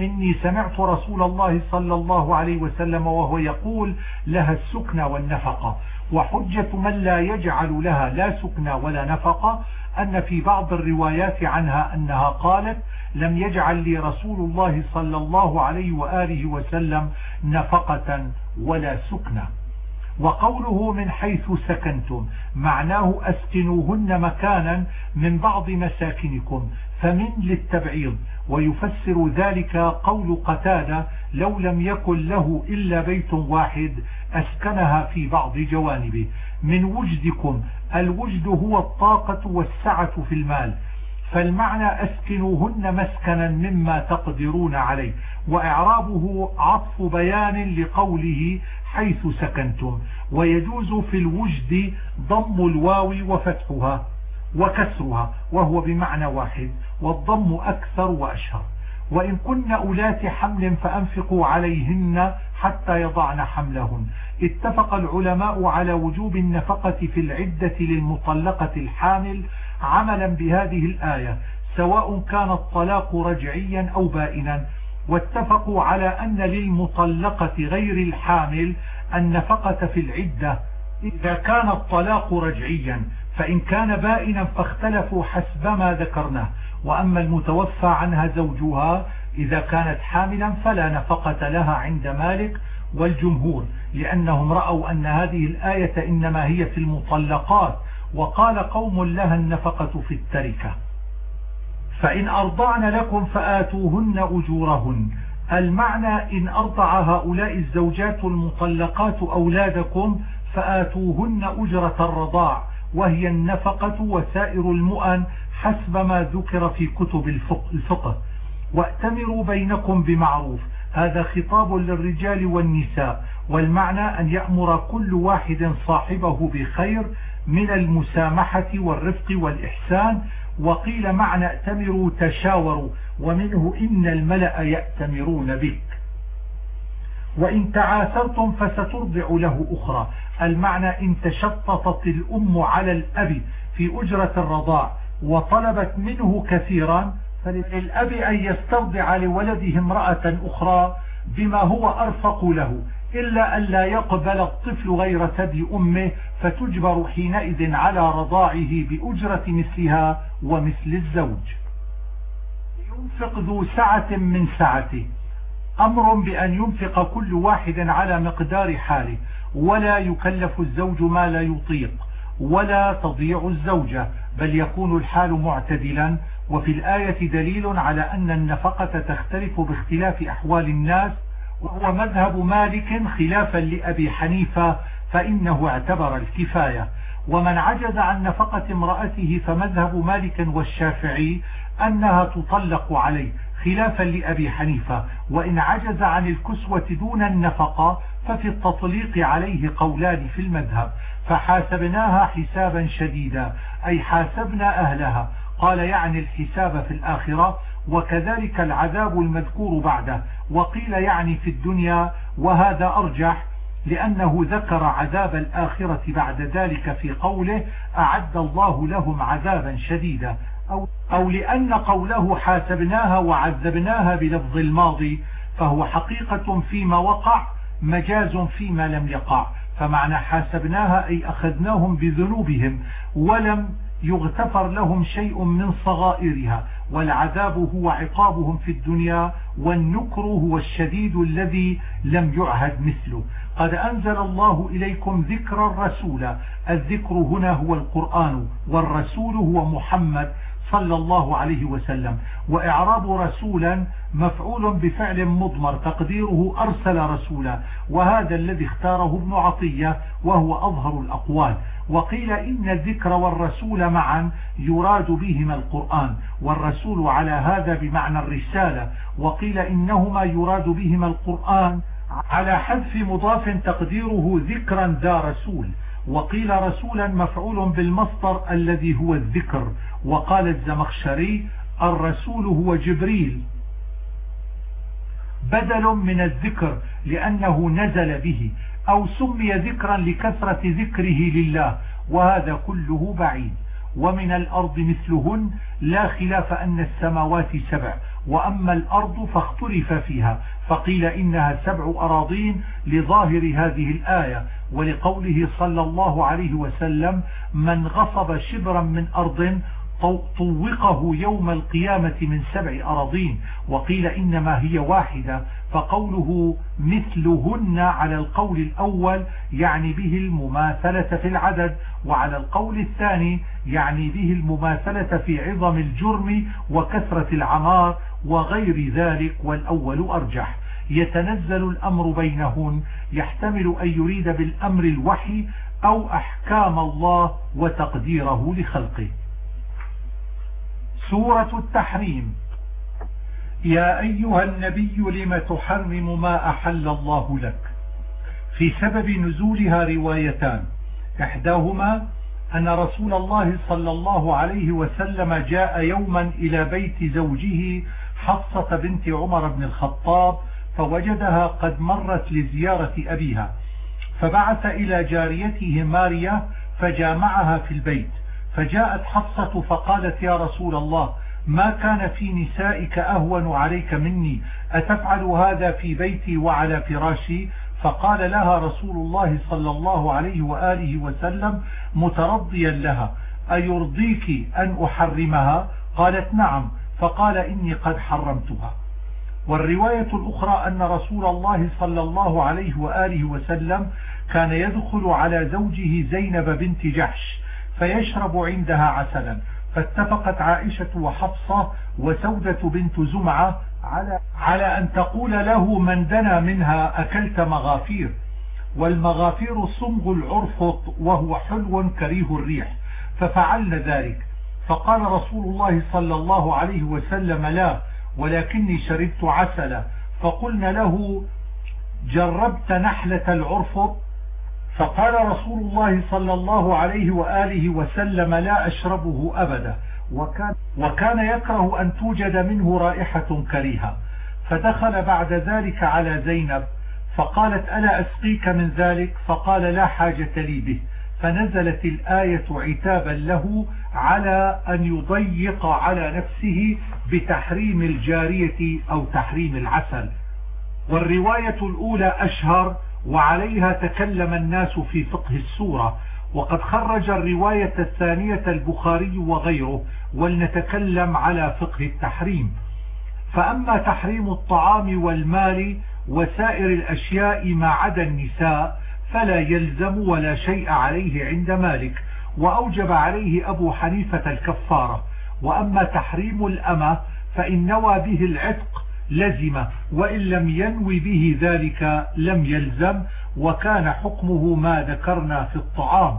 إني سمعت رسول الله صلى الله عليه وسلم وهو يقول لها السكنى والنفقة. وحجة من لا يجعل لها لا سكنى ولا نفقة أن في بعض الروايات عنها أنها قالت لم يجعل لي رسول الله صلى الله عليه وآله وسلم نفقة ولا سكنى وقوله من حيث سكنتم معناه أسكنوهن مكانا من بعض مساكنكم فمن للتبعيض. ويفسر ذلك قول قتادة لو لم يكن له إلا بيت واحد أسكنها في بعض جوانبه. من وجدكم الوجد هو الطاقة والسعة في المال فالمعنى أسكنوهن مسكنا مما تقدرون عليه وإعرابه عطف بيان لقوله حيث سكنتم ويجوز في الوجد ضم الواو وفتحها وكسرها وهو بمعنى واحد والضم أكثر وأشهر. وإن كن أولات حمل فأنفقوا عليهن حتى يضعن حملهن. اتفق العلماء على وجوب النفقة في العدة للمطلقة الحامل عملا بهذه الآية سواء كان الطلاق رجعيا أو بائنا. واتفقوا على أن للمطلقة غير الحامل النفقة في العدة. إذا كان الطلاق رجعيا فإن كان بائنا فاختلفوا حسب ما ذكرناه. وأما المتوفى عنها زوجها إذا كانت حاملا فلا نفقة لها عند مالك والجمهور لأنهم رأوا أن هذه الآية إنما هي في المطلقات وقال قوم لها النفقة في التركة. فإن أرضعن لكم فآتوهن أجورهن. المعنى إن أرضع هؤلاء الزوجات المطلقات أولادكم فآتوهن أجرة الرضاع وهي النفقة وسائر المؤن حسب ما ذكر في كتب الفقه. وأتمروا بينكم بمعروف. هذا خطاب للرجال والنساء والمعنى أن يأمر كل واحد صاحبه بخير من المسامحة والرفق والإحسان. وقيل معنى ائتمروا تشاوروا ومنه إن الملأ يأتمرون بك. وإن تعاثرتم فسترضع له أخرى. المعنى إن تشططت الأم على الأب في أجرة الرضاع وطلبت منه كثيرا فللأب أن يسترضع لولده امرأة أخرى بما هو أرفق له إلا أن لا يقبل الطفل غير ثدي أمه فتجبر حينئذ على رضاعه بأجرة مثلها ومثل الزوج. ينفق ذو سعة من سعته. أمر بأن ينفق كل واحد على مقدار حاله ولا يكلف الزوج ما لا يطيق ولا تضيع الزوجة بل يكون الحال معتدلا وفي الآية دليل على أن النفقة تختلف باختلاف أحوال الناس وهو مذهب مالك خلافا لأبي حنيفة فإنه اعتبر الكفاية. ومن عجز عن نفقة امرأته فمذهب مالك والشافعي أنها تطلق عليه خلافا لأبي حنيفة. وإن عجز عن الكسوة دون النفقة ففي التطليق عليه قولان في المذهب. فحاسبناها حسابا شديدا أي حاسبنا أهلها. قال يعني الحساب في الآخرة وكذلك العذاب المذكور بعده. وقيل يعني في الدنيا وهذا أرجح لأنه ذكر عذاب الآخرة بعد ذلك في قوله أعد الله لهم عذابا شديدا. أو, أو لأن قوله حاسبناها وعذبناها بلفظ الماضي فهو حقيقة فيما وقع مجاز فيما لم يقع. فمعنى حاسبناها أي أخذناهم بذنوبهم ولم يغتفر لهم شيء من صغائرها والعذاب هو عقابهم في الدنيا والنكر هو الشديد الذي لم يعهد مثله. قد أنزل الله إليكم ذكر الرسول الذكر هنا هو القرآن والرسول هو محمد صلى الله عليه وسلم. وإعراب رسولا مفعول بفعل مضمر تقديره أرسل رسولا. وهذا الذي اختاره ابن عطية وهو أظهر الأقوال. وقيل إن الذكر والرسول معا يراد بهما القرآن. والرسول على هذا بمعنى الرسالة. وقيل إنهما يراد بهما القرآن على حذف مضاف تقديره ذكرا ذا رسول. وقيل رسولا مفعول بالمصدر الذي هو الذكر. وقال الزمخشري الرسول هو جبريل. بدل من الذكر لأنه نزل به أو سمي ذكرا لكثرة ذكره لله وهذا كله بعيد. ومن الأرض مثلهن لا خلاف أن السماوات سبع وأما الأرض فاختلف فيها فقيل إنها سبع أراضين لظاهر هذه الآية ولقوله صلى الله عليه وسلم من غصب شبرا من أرض طوقه يوم القيامة من سبع أراضين وقيل إنما هي واحدة فقوله مثلهن على القول الأول يعني به المماثلة في العدد وعلى القول الثاني يعني به المماثلة في عظم الجرم وكثرة العمار وغير ذلك والأول أرجح. يتنزل الأمر بينهن يحتمل أن يريد بالأمر الوحي أو أحكام الله وتقديره لخلقه. سورة التحريم. يا أيها النبي لم تحرم ما أحل الله لك؟ في سبب نزولها روايتان. إحداهما أن رسول الله صلى الله عليه وسلم جاء يوما إلى بيت زوجه حفصة بنت عمر بن الخطاب فوجدها قد مرت لزيارة أبيها فبعث إلى جاريته ماريا فجامعها في البيت. فجاءت حفصة فقالت يا رسول الله ما كان في نسائك أهون عليك مني؟ أتفعل هذا في بيتي وعلى فراشي؟ فقال لها رسول الله صلى الله عليه وآله وسلم مترضيا لها أيرضيك أن أحرمها؟ قالت نعم فقال إني قد حرمتها. والرواية الأخرى أن رسول الله صلى الله عليه وآله وسلم كان يدخل على زوجه زينب بنت جحش فيشرب عندها عسلا. فاتفقت عائشة وحفصة وسودة بنت زمعة على, على أن تقول له من دنا منها أكلت مغافير والمغافير صمغ العرفط وهو حلو كريه الريح. ففعلن ذلك. فقال رسول الله صلى الله عليه وسلم لا ولكني شربت عسلا. فقلنا له جربت نحلة العرفط فقال رسول الله صلى الله عليه وآله وسلم لا أشربه أبدا. وكان, وكان يكره أن توجد منه رائحة كريهة. فدخل بعد ذلك على زينب فقالت ألا أسقيك من ذلك؟ فقال لا حاجة لي به. فنزلت الآية عتابا له على أن يضيق على نفسه بتحريم الجارية أو تحريم العسل. والرواية الأولى أشهر وعليها تكلم الناس في فقه السورة. وقد خرج الرواية الثانية البخاري وغيره ولنتكلم على فقه التحريم. فأما تحريم الطعام والمال وسائر الأشياء ما عدا النساء فلا يلزم ولا شيء عليه عند مالك. وأوجب عليه أبو حنيفة الكفارة. وأما تحريم الأمة فإن نوى به العتق لزم وإن لم ينوي به ذلك لم يلزم وكان حكمه ما ذكرنا في الطعام.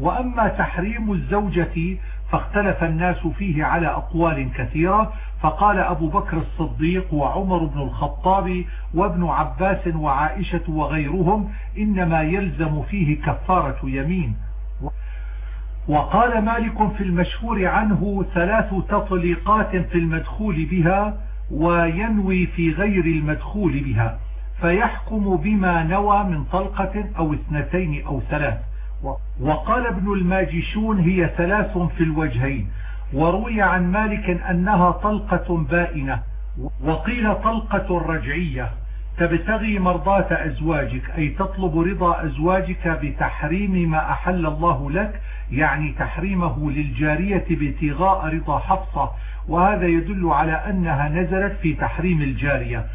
وأما تحريم الزوجة فاختلف الناس فيه على أقوال كثيرة فقال أبو بكر الصديق وعمر بن الخطاب وابن عباس وعائشة وغيرهم إنما يلزم فيه كفارة يمين. وقال مالك في المشهور عنه ثلاث تطليقات في المدخول بها وينوي في غير المدخول بها فيحكم بما نوى من طلقة أو اثنتين أو ثلاث. وقال ابن الماجشون هي ثلاث في الوجهين. وروي عن مالك أنها طلقة بائنة وقيل طلقة رجعية. تبتغي مرضاة أزواجك أي تطلب رضا أزواجك بتحريم ما أحل الله لك يعني تحريمه للجارية بتغاء رضا حفصة. وهذا يدل على أنها نزلت في تحريم الجارية.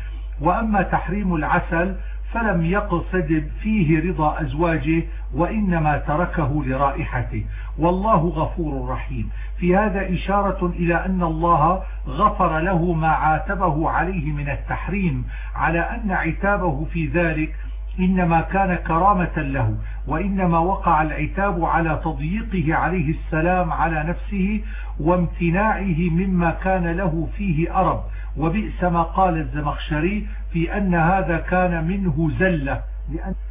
وأما تحريم العسل فلم يقصد فيه رضا أزواجه وإنما تركه لرائحته. والله غفور رحيم. في هذا إشارة إلى أن الله غفر له ما عاتبه عليه من التحريم على أن عتابه في ذلك إنما كان كرامة له وإنما وقع العتاب على تضييقه عليه السلام على نفسه وامتناعه مما كان له فيه أرب. وبئس ما قال الزمخشري في أن هذا كان منه زلة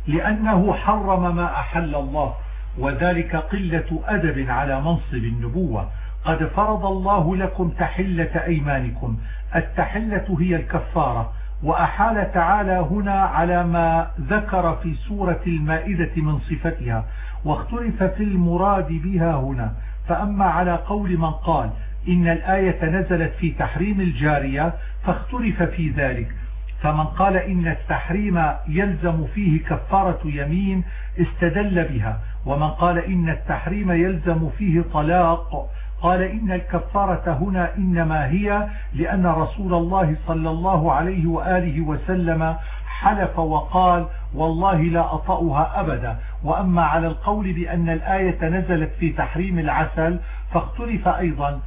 لأنه حرم ما أحل الله. وذلك قلة أدب على منصب النبوة. قد فرض الله لكم تحلة أيمانكم. التحلة هي الكفارة. وأحال تعالى هنا على ما ذكر في سورة المائدة من صفتها واختلف في المراد بها هنا. فأما على قول من قال إن الآية نزلت في تحريم الجارية فاختلف في ذلك. فمن قال إن التحريم يلزم فيه كفارة يمين استدل بها. ومن قال إن التحريم يلزم فيه طلاق قال إن الكفارة هنا إنما هي لأن رسول الله صلى الله عليه وآله وسلم حلف وقال والله لا أطأها أبدا. وأما على القول بأن الآية نزلت في تحريم العسل فاختلف أيضا.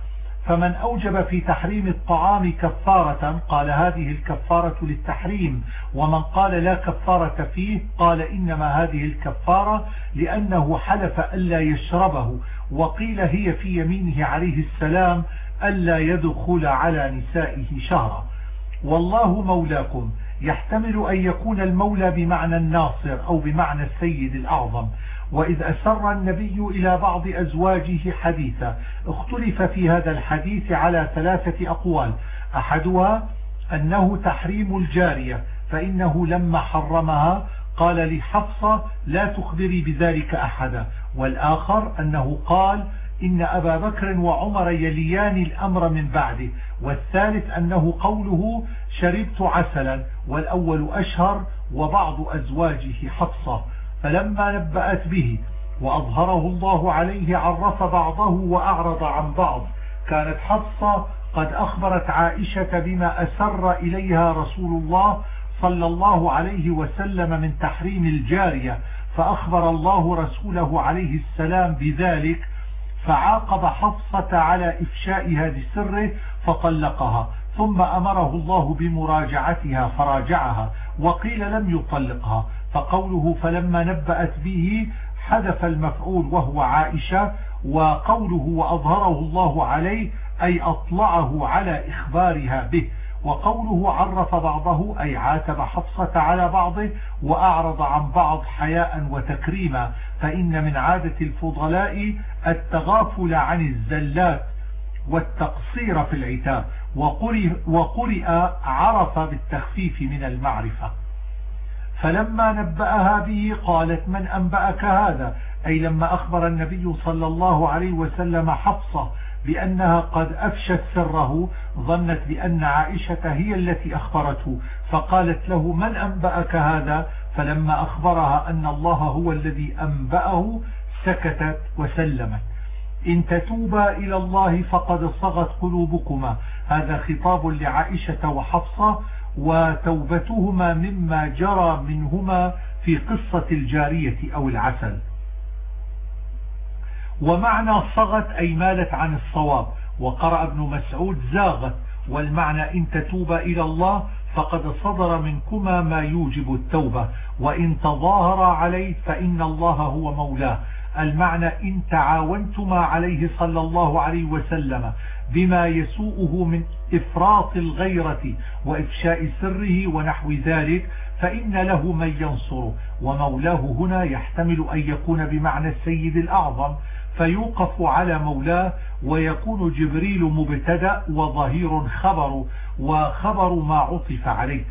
فمن أوجب في تحريم الطعام كفارة قال هذه الكفارة للتحريم ومن قال لا كفارة فيه قال إنما هذه الكفارة لأنه حلف ألا يشربه وقيل هي في يمينه عليه السلام ألا يدخل على نسائه شهرا. والله مولاكم يحتمل أن يكون المولى بمعنى الناصر أو بمعنى السيد الأعظم. وإذ أسر النبي إلى بعض أزواجه حديثا. اختلف في هذا الحديث على ثلاثة أقوال. أحدها أنه تحريم الجارية فإنه لما حرمها قال لحفصة لا تخبري بذلك أحدا. والآخر أنه قال إن أبا بكر وعمر يليان الأمر من بعده. والثالث أنه قوله شربت عسلا. والأول أشهر وبعض أزواجه حفصة. فلما نبأت به وأظهره الله عليه عرف بعضه وأعرض عن بعض. كانت حفصة قد أخبرت عائشة بما أسر إليها رسول الله صلى الله عليه وسلم من تحريم الجارية فأخبر الله رسوله عليه السلام بذلك فعاقب حفصة على إفشائها لسره فطلقها ثم أمره الله بمراجعتها فراجعها وقيل لم يطلقها. فقوله فلما نبأت به حذف المفعول وهو عائشة وقوله وأظهره الله عليه أي أطلعه على إخبارها به. وقوله عرف بعضه أي عاتب حفصة على بعضه وأعرض عن بعض حياء وتكريما. فإن من عادة الفضلاء التغافل عن الزلات والتقصير في العتاب. وقرئ, عرف بالتخفيف من المعرفة. فلما نبأها به قالت من أنبأك هذا؟ أي لما أخبر النبي صلى الله عليه وسلم حفصة بأنها قد أفشت سره ظنت بأن عائشة هي التي أخبرته فقالت له من أنبأك هذا؟ فلما أخبرها أن الله هو الذي أنبأه سكتت وسلمت. إن تتوبا إلى الله فقد صغت قلوبكما. هذا خطاب لعائشة وحفصة وتوبتهما مما جرى منهما في قصة الجارية أو العسل. ومعنى صغت أي مالت عن الصواب. وقرأ ابن مسعود زاغت. والمعنى إن تتوب إلى الله فقد صدر منكما ما يوجب التوبة. وإن تظاهر عليه فإن الله هو مولاه. المعنى إن تعاونتما عليه صلى الله عليه وسلم. بما يسوءه من إفراط الغيرة وإفشاء سره ونحو ذلك فإن له من ينصره ومولاه هنا يحتمل أن يكون بمعنى السيد الأعظم فيوقف على مولاه ويكون جبريل مبتدأ وظهير خبر وخبر ما عطف عليه.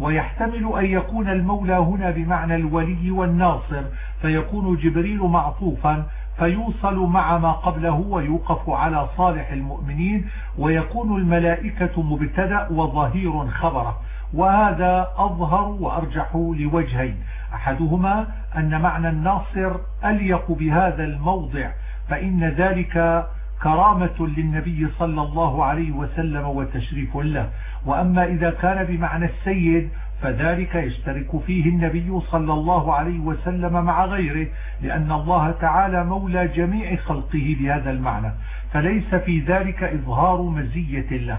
ويحتمل أن يكون المولى هنا بمعنى الولي والناصر فيكون جبريل معطوفا فيوصل مع ما قبله ويوقف على صالح المؤمنين ويكون الملائكة مبتدأ وظهير خبره. وهذا أظهر وأرجح لوجهين. أحدهما أن معنى الناصر أليق بهذا الموضع فإن ذلك كرامة للنبي صلى الله عليه وسلم وتشريف له. وأما إذا كان بمعنى السيد فذلك يشترك فيه النبي صلى الله عليه وسلم مع غيره لأن الله تعالى مولى جميع خلقه بهذا المعنى. فليس في ذلك إظهار مزية له.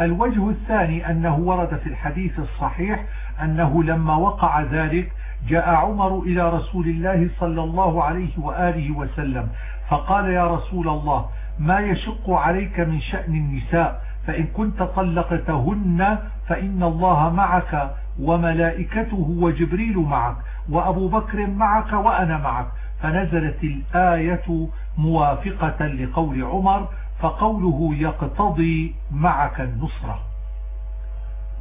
الوجه الثاني أنه ورد في الحديث الصحيح أنه لما وقع ذلك جاء عمر إلى رسول الله صلى الله عليه وآله وسلم فقال يا رسول الله ما يشق عليك من شأن النساء؟ فإن كنت طلقتهن فإن الله معك وملائكته وجبريل معك وأبو بكر معك وأنا معك. فنزلت الآية موافقة لقول عمر فقوله يقتضي معك النصرة.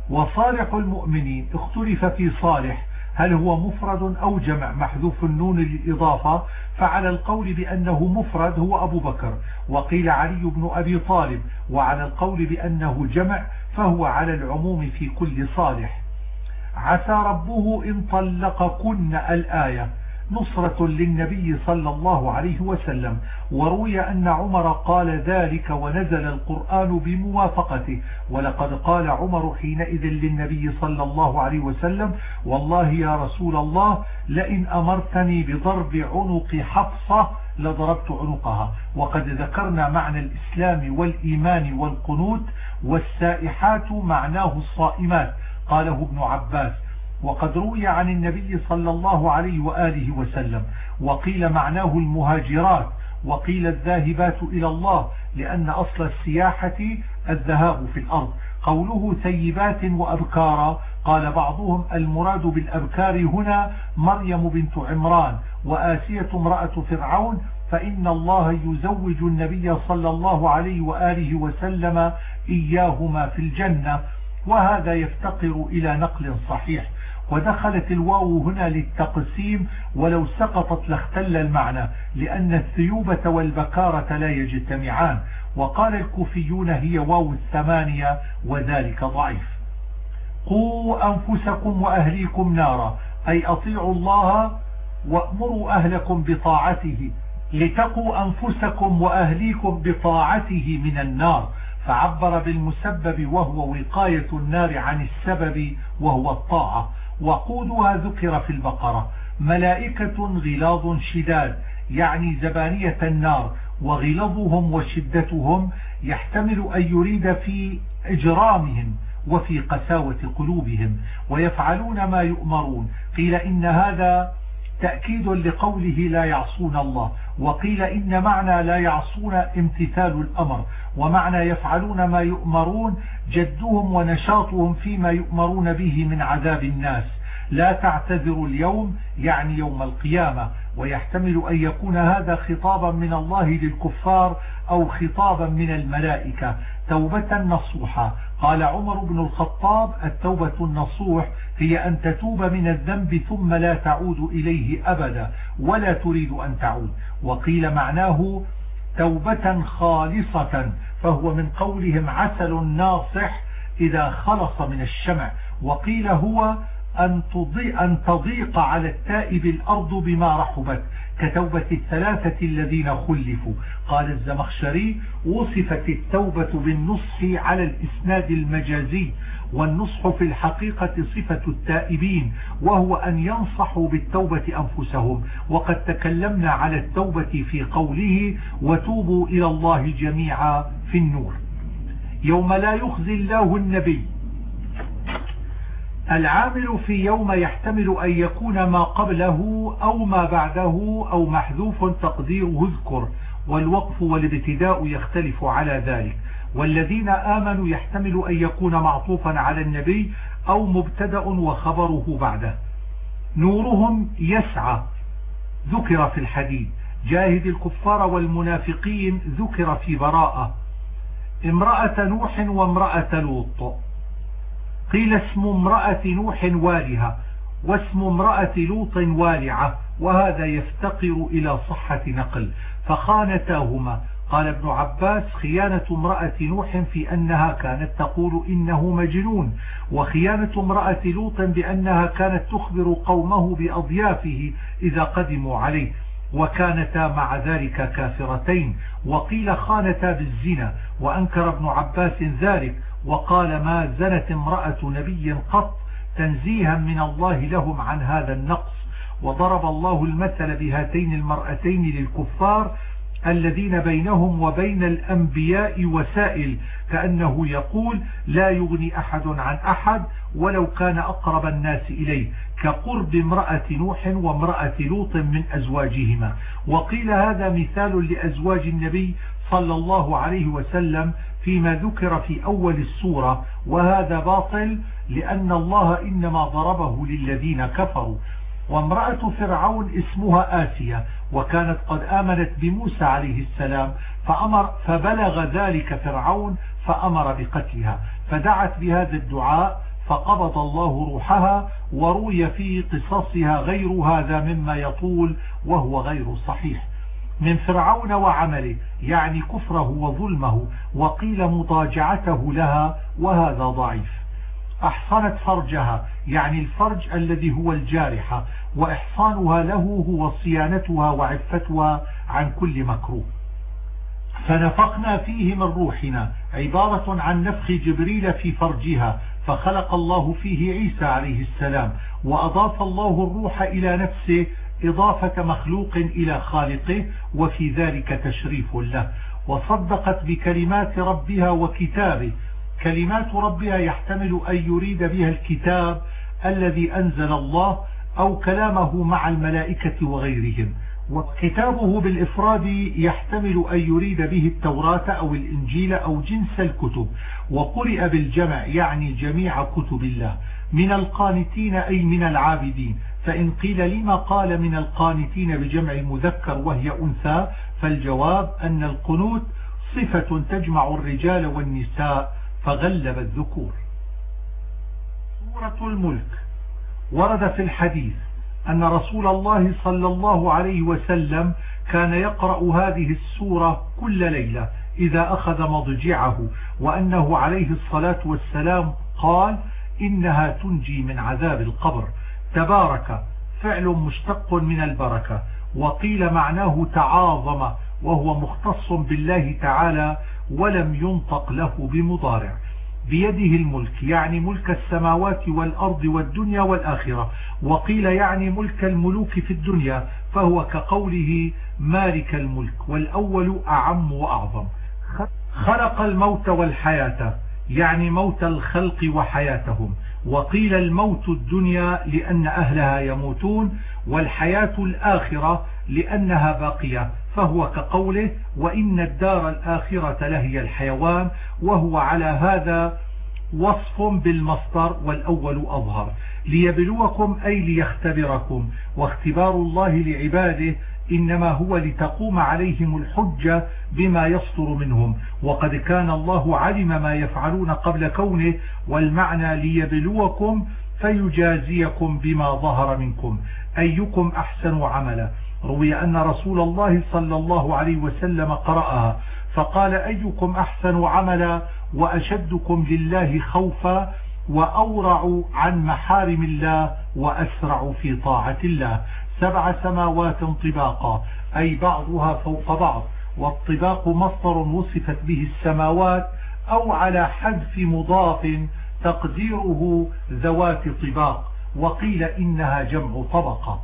وصالح المؤمنين اختلف في صالح هل هو مفرد أو جمع؟ محذوف النون للإضافة. فعلى القول بأنه مفرد هو أبو بكر. وقيل علي بن أبي طالب وعلى القول بأنه جمع فهو على العموم في كل صالح. عسى ربه إن طلقكن الآية. نصرة للنبي صلى الله عليه وسلم. وروي أن عمر قال ذلك ونزل القرآن بموافقته. ولقد قال عمر حينئذ للنبي صلى الله عليه وسلم والله يا رسول الله لئن أمرتني بضرب عنق حفصة لضربت عنقها. وقد ذكرنا معنى الإسلام والإيمان والقنوت. والسائحات معناه الصائمات قاله ابن عباس. وقد روي عن النبي صلى الله عليه وآله وسلم وقيل معناه المهاجرات وقيل الذاهبات إلى الله لأن أصل السياحة الذهاب في الأرض. قوله ثيبات وأبكارا قال بعضهم المراد بالأبكار هنا مريم بنت عمران وآسية امرأة فرعون فإن الله يزوج النبي صلى الله عليه وآله وسلم إياهما في الجنة وهذا يفتقر إلى نقل صحيح. ودخلت الواو هنا للتقسيم ولو سقطت لاختل المعنى لأن الثيوبة والبكارة لا يجتمعان. وقال الكوفيون هي واو الثمانية وذلك ضعيف. قوا أنفسكم وأهليكم نارا أي أطيعوا الله وأمروا أهلكم بطاعته. لتقوا أنفسكم وأهليكم بطاعته من النار. فعبر بالمسبب وهو وقاية النار عن السبب وهو الطاعة. وقودها ذكر في البقرة ملائكة غلاظ شداد يعني زبانية النار وغلظهم وشدتهم يحتمل أن يريد في إجرامهم وفي قساوة قلوبهم ويفعلون ما يؤمرون. قيل إن هذا تأكيد لقوله لا يعصون الله. وقيل إن معنى لا يعصون امتثال الأمر ومعنى يفعلون ما يؤمرون جدهم ونشاطهم فيما يؤمرون به من عذاب الناس. لا تعتذروا اليوم يعني يوم القيامة ويحتمل أن يكون هذا خطابا من الله للكفار أو خطابا من الملائكة. توبة نصوحة. قال عمر بن الخطاب التوبة النصوح هي أن تتوب من الذنب ثم لا تعود إليه أبدا ولا تريد أن تعود. وقيل معناه توبة خالصة فهو من قولهم عسل ناصح إذا خلص من الشمع. وقيل هو أن, أن تضيق على التائب الأرض بما رحبت كتوبة الثلاثة الذين خلفوا. قال الزمخشري وصفت التوبة بالنصح على الإسناد المجازي والنصح في الحقيقة صفة التائبين وهو أن ينصحوا بالتوبة أنفسهم. وقد تكلمنا على التوبة في قوله وتوبوا إلى الله جميعا في النور يوم لا يخزي الله النبي. العامل في يوم يحتمل أن يكون ما قبله أو ما بعده أو محذوف تقديره اذكر والوقف والابتداء يختلف على ذلك. والذين آمنوا يحتمل أن يكون معطوفا على النبي أو مبتدأ وخبره بعده. نورهم يسعى ذكر في الحديث. جاهد الكفار والمنافقين ذكر في براءة. امرأة نوح وامرأة لوط. قيل اسم امرأة نوح والها واسم امرأة لوط والعة وهذا يفتقر إلى صحة نقل. فخانتاهما. قال ابن عباس خيانة امرأة نوح في أنها كانت تقول إنه مجنون وخيانة امرأة لوط بأنها كانت تخبر قومه بأضيافه إذا قدموا عليه وكانتا مع ذلك كافرتين. وقيل خانتا بالزنا وأنكر ابن عباس ذلك وقال ما زنت امرأة نبي قط تنزيها من الله لهم عن هذا النقص. وضرب الله المثل بهاتين المرأتين للكفار الذين بينهم وبين الأنبياء وسائل كأنه يقول لا يغني أحد عن أحد ولو كان أقرب الناس إليه كقرب امرأة نوح وامرأة لوط من أزواجهما. وقيل هذا مثال لأزواج النبي صلى الله عليه وسلم فيما ذكر في أول السورة وهذا باطل لأن الله إنما ضربه للذين كفروا. وامرأة فرعون اسمها آسية وكانت قد آمنت بموسى عليه السلام فأمر فبلغ ذلك فرعون فأمر بقتلها. فدعت بهذا الدعاء فقبض الله روحها وروي في قصصها غير هذا مما يطول وهو غير صحيح. من فرعون وعمله يعني كفره وظلمه وقيل مضاجعته لها وهذا ضعيف. أحصنت فرجها يعني الفرج الذي هو الجارحة وإحصانها له هو صيانتها وعفتها عن كل مكروه. فنفخنا فيه من روحنا عبارة عن نفخ جبريل في فرجها فخلق الله فيه عيسى عليه السلام وأضاف الله الروح إلى نفسه إضافة مخلوق إلى خالقه وفي ذلك تشريف له. وصدقت بكلمات ربها وكتابه. كلمات ربها يحتمل أن يريد بها الكتاب الذي أنزل الله أو كلامه مع الملائكة وغيرهم. وكتابه بالإفراد يحتمل أن يريد به التوراة أو الإنجيل أو جنس الكتب. وقرئ بالجمع يعني جميع كتب الله. من القانتين أي من العابدين. فإن قيل لما قال من القانتين بجمع المذكر وهي أنثى فالجواب أن القنوت صفة تجمع الرجال والنساء فغلب الذكور. سورة الملك. ورد في الحديث أن رسول الله صلى الله عليه وسلم كان يقرأ هذه السورة كل ليلة إذا أخذ مضجعه وأنه عليه الصلاة والسلام قال إنها تنجي من عذاب القبر. تبارك فعل مشتق من البركة. وقيل معناه تعاظم وهو مختص بالله تعالى ولم ينطق له بمضارع. بيده الملك يعني ملك السماوات والأرض والدنيا والآخرة. وقيل يعني ملك الملوك في الدنيا فهو كقوله مالك الملك والأول أعم وأعظم. خلق الموت والحياة يعني موت الخلق وحياتهم. وقيل الموت الدنيا لأن أهلها يموتون والحياة الآخرة لأنها باقية فهو كقوله وإن الدار الآخرة لهي الحيوان وهو على هذا وصف بالمصدر والأول أظهر. ليبلوكم أي ليختبركم. واختبار الله لعباده إنما هو لتقوم عليهم الحجة بما يصدر منهم. وقد كان الله علم ما يفعلون قبل كونه والمعنى ليبلوكم فيجازيكم بما ظهر منكم. أيكم أحسن عملا. روي أن رسول الله صلى الله عليه وسلم قرأها فقال أيكم أحسن عملا؟ وأشدكم لله خوفا وأورع عن محارم الله وأسرع في طاعة الله. سبع سماوات طباقا أي بعضها فوق بعض. والطباق مصدر وصفت به السماوات أو على حذف مضاف تقديره ذوات طباق. وقيل إنها جمع طبقة.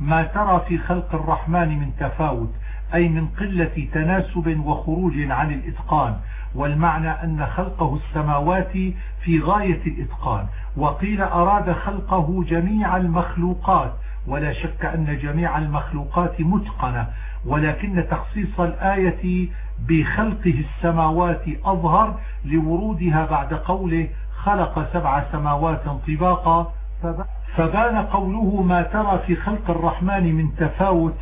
ما ترى في خلق الرحمن من تفاوت أي من قلة تناسب وخروج عن الإتقان. والمعنى أن خلقه السماوات في غاية الإتقان وقيل أراد خلقه جميع المخلوقات ولا شك أن جميع المخلوقات متقنة ولكن تخصيص الآية بخلقه السماوات أظهر لورودها بعد قوله خلق سبع سماوات طباقا فبان قوله ما ترى في خلق الرحمن من تفاوت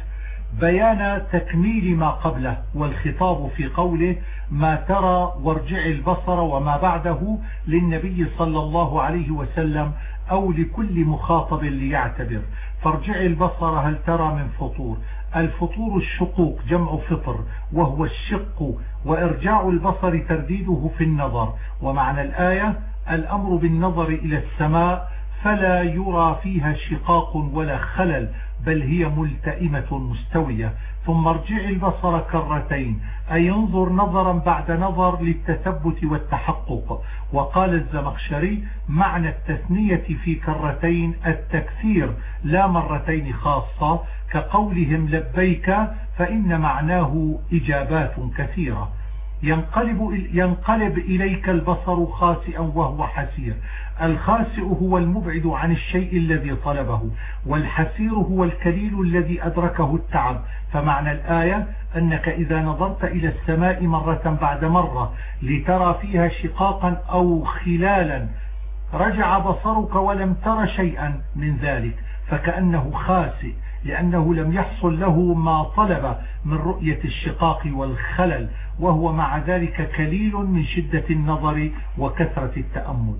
بيان تكميل ما قبله والخطاب في قوله ما ترى وارجع البصر وما بعده للنبي صلى الله عليه وسلم أو لكل مخاطب ليعتبر. فارجع البصر هل ترى من فطور؟ الفطور الشقوق جمع فطر وهو الشق وإرجاع البصر ترديده في النظر. ومعنى الآية الأمر بالنظر إلى السماء فلا يرى فيها شقاق ولا خلل بل هي ملتئمة مستوية. ثم ارجع البصر كرتين. أي ينظر نظرا بعد نظر للتثبت والتحقق. وقال الزمخشري معنى التثنية في كرتين التكثير لا مرتين خاصة. كقولهم لبيك فإن معناه إجابات كثيرة. ينقلب, ينقلب إليك البصر خاسئا وهو حسير. الخاسئ هو المبعد عن الشيء الذي طلبه والحسير هو الكليل الذي أدركه التعب. فمعنى الآية أنك إذا نظرت إلى السماء مرة بعد مرة لترى فيها شقاقا أو خلالا رجع بصرك ولم تر شيئا من ذلك. فكأنه خاسئ لأنه لم يحصل له ما طلب من رؤية الشقاق والخلل وهو مع ذلك كليل من شدة النظر وكثرة التأمل.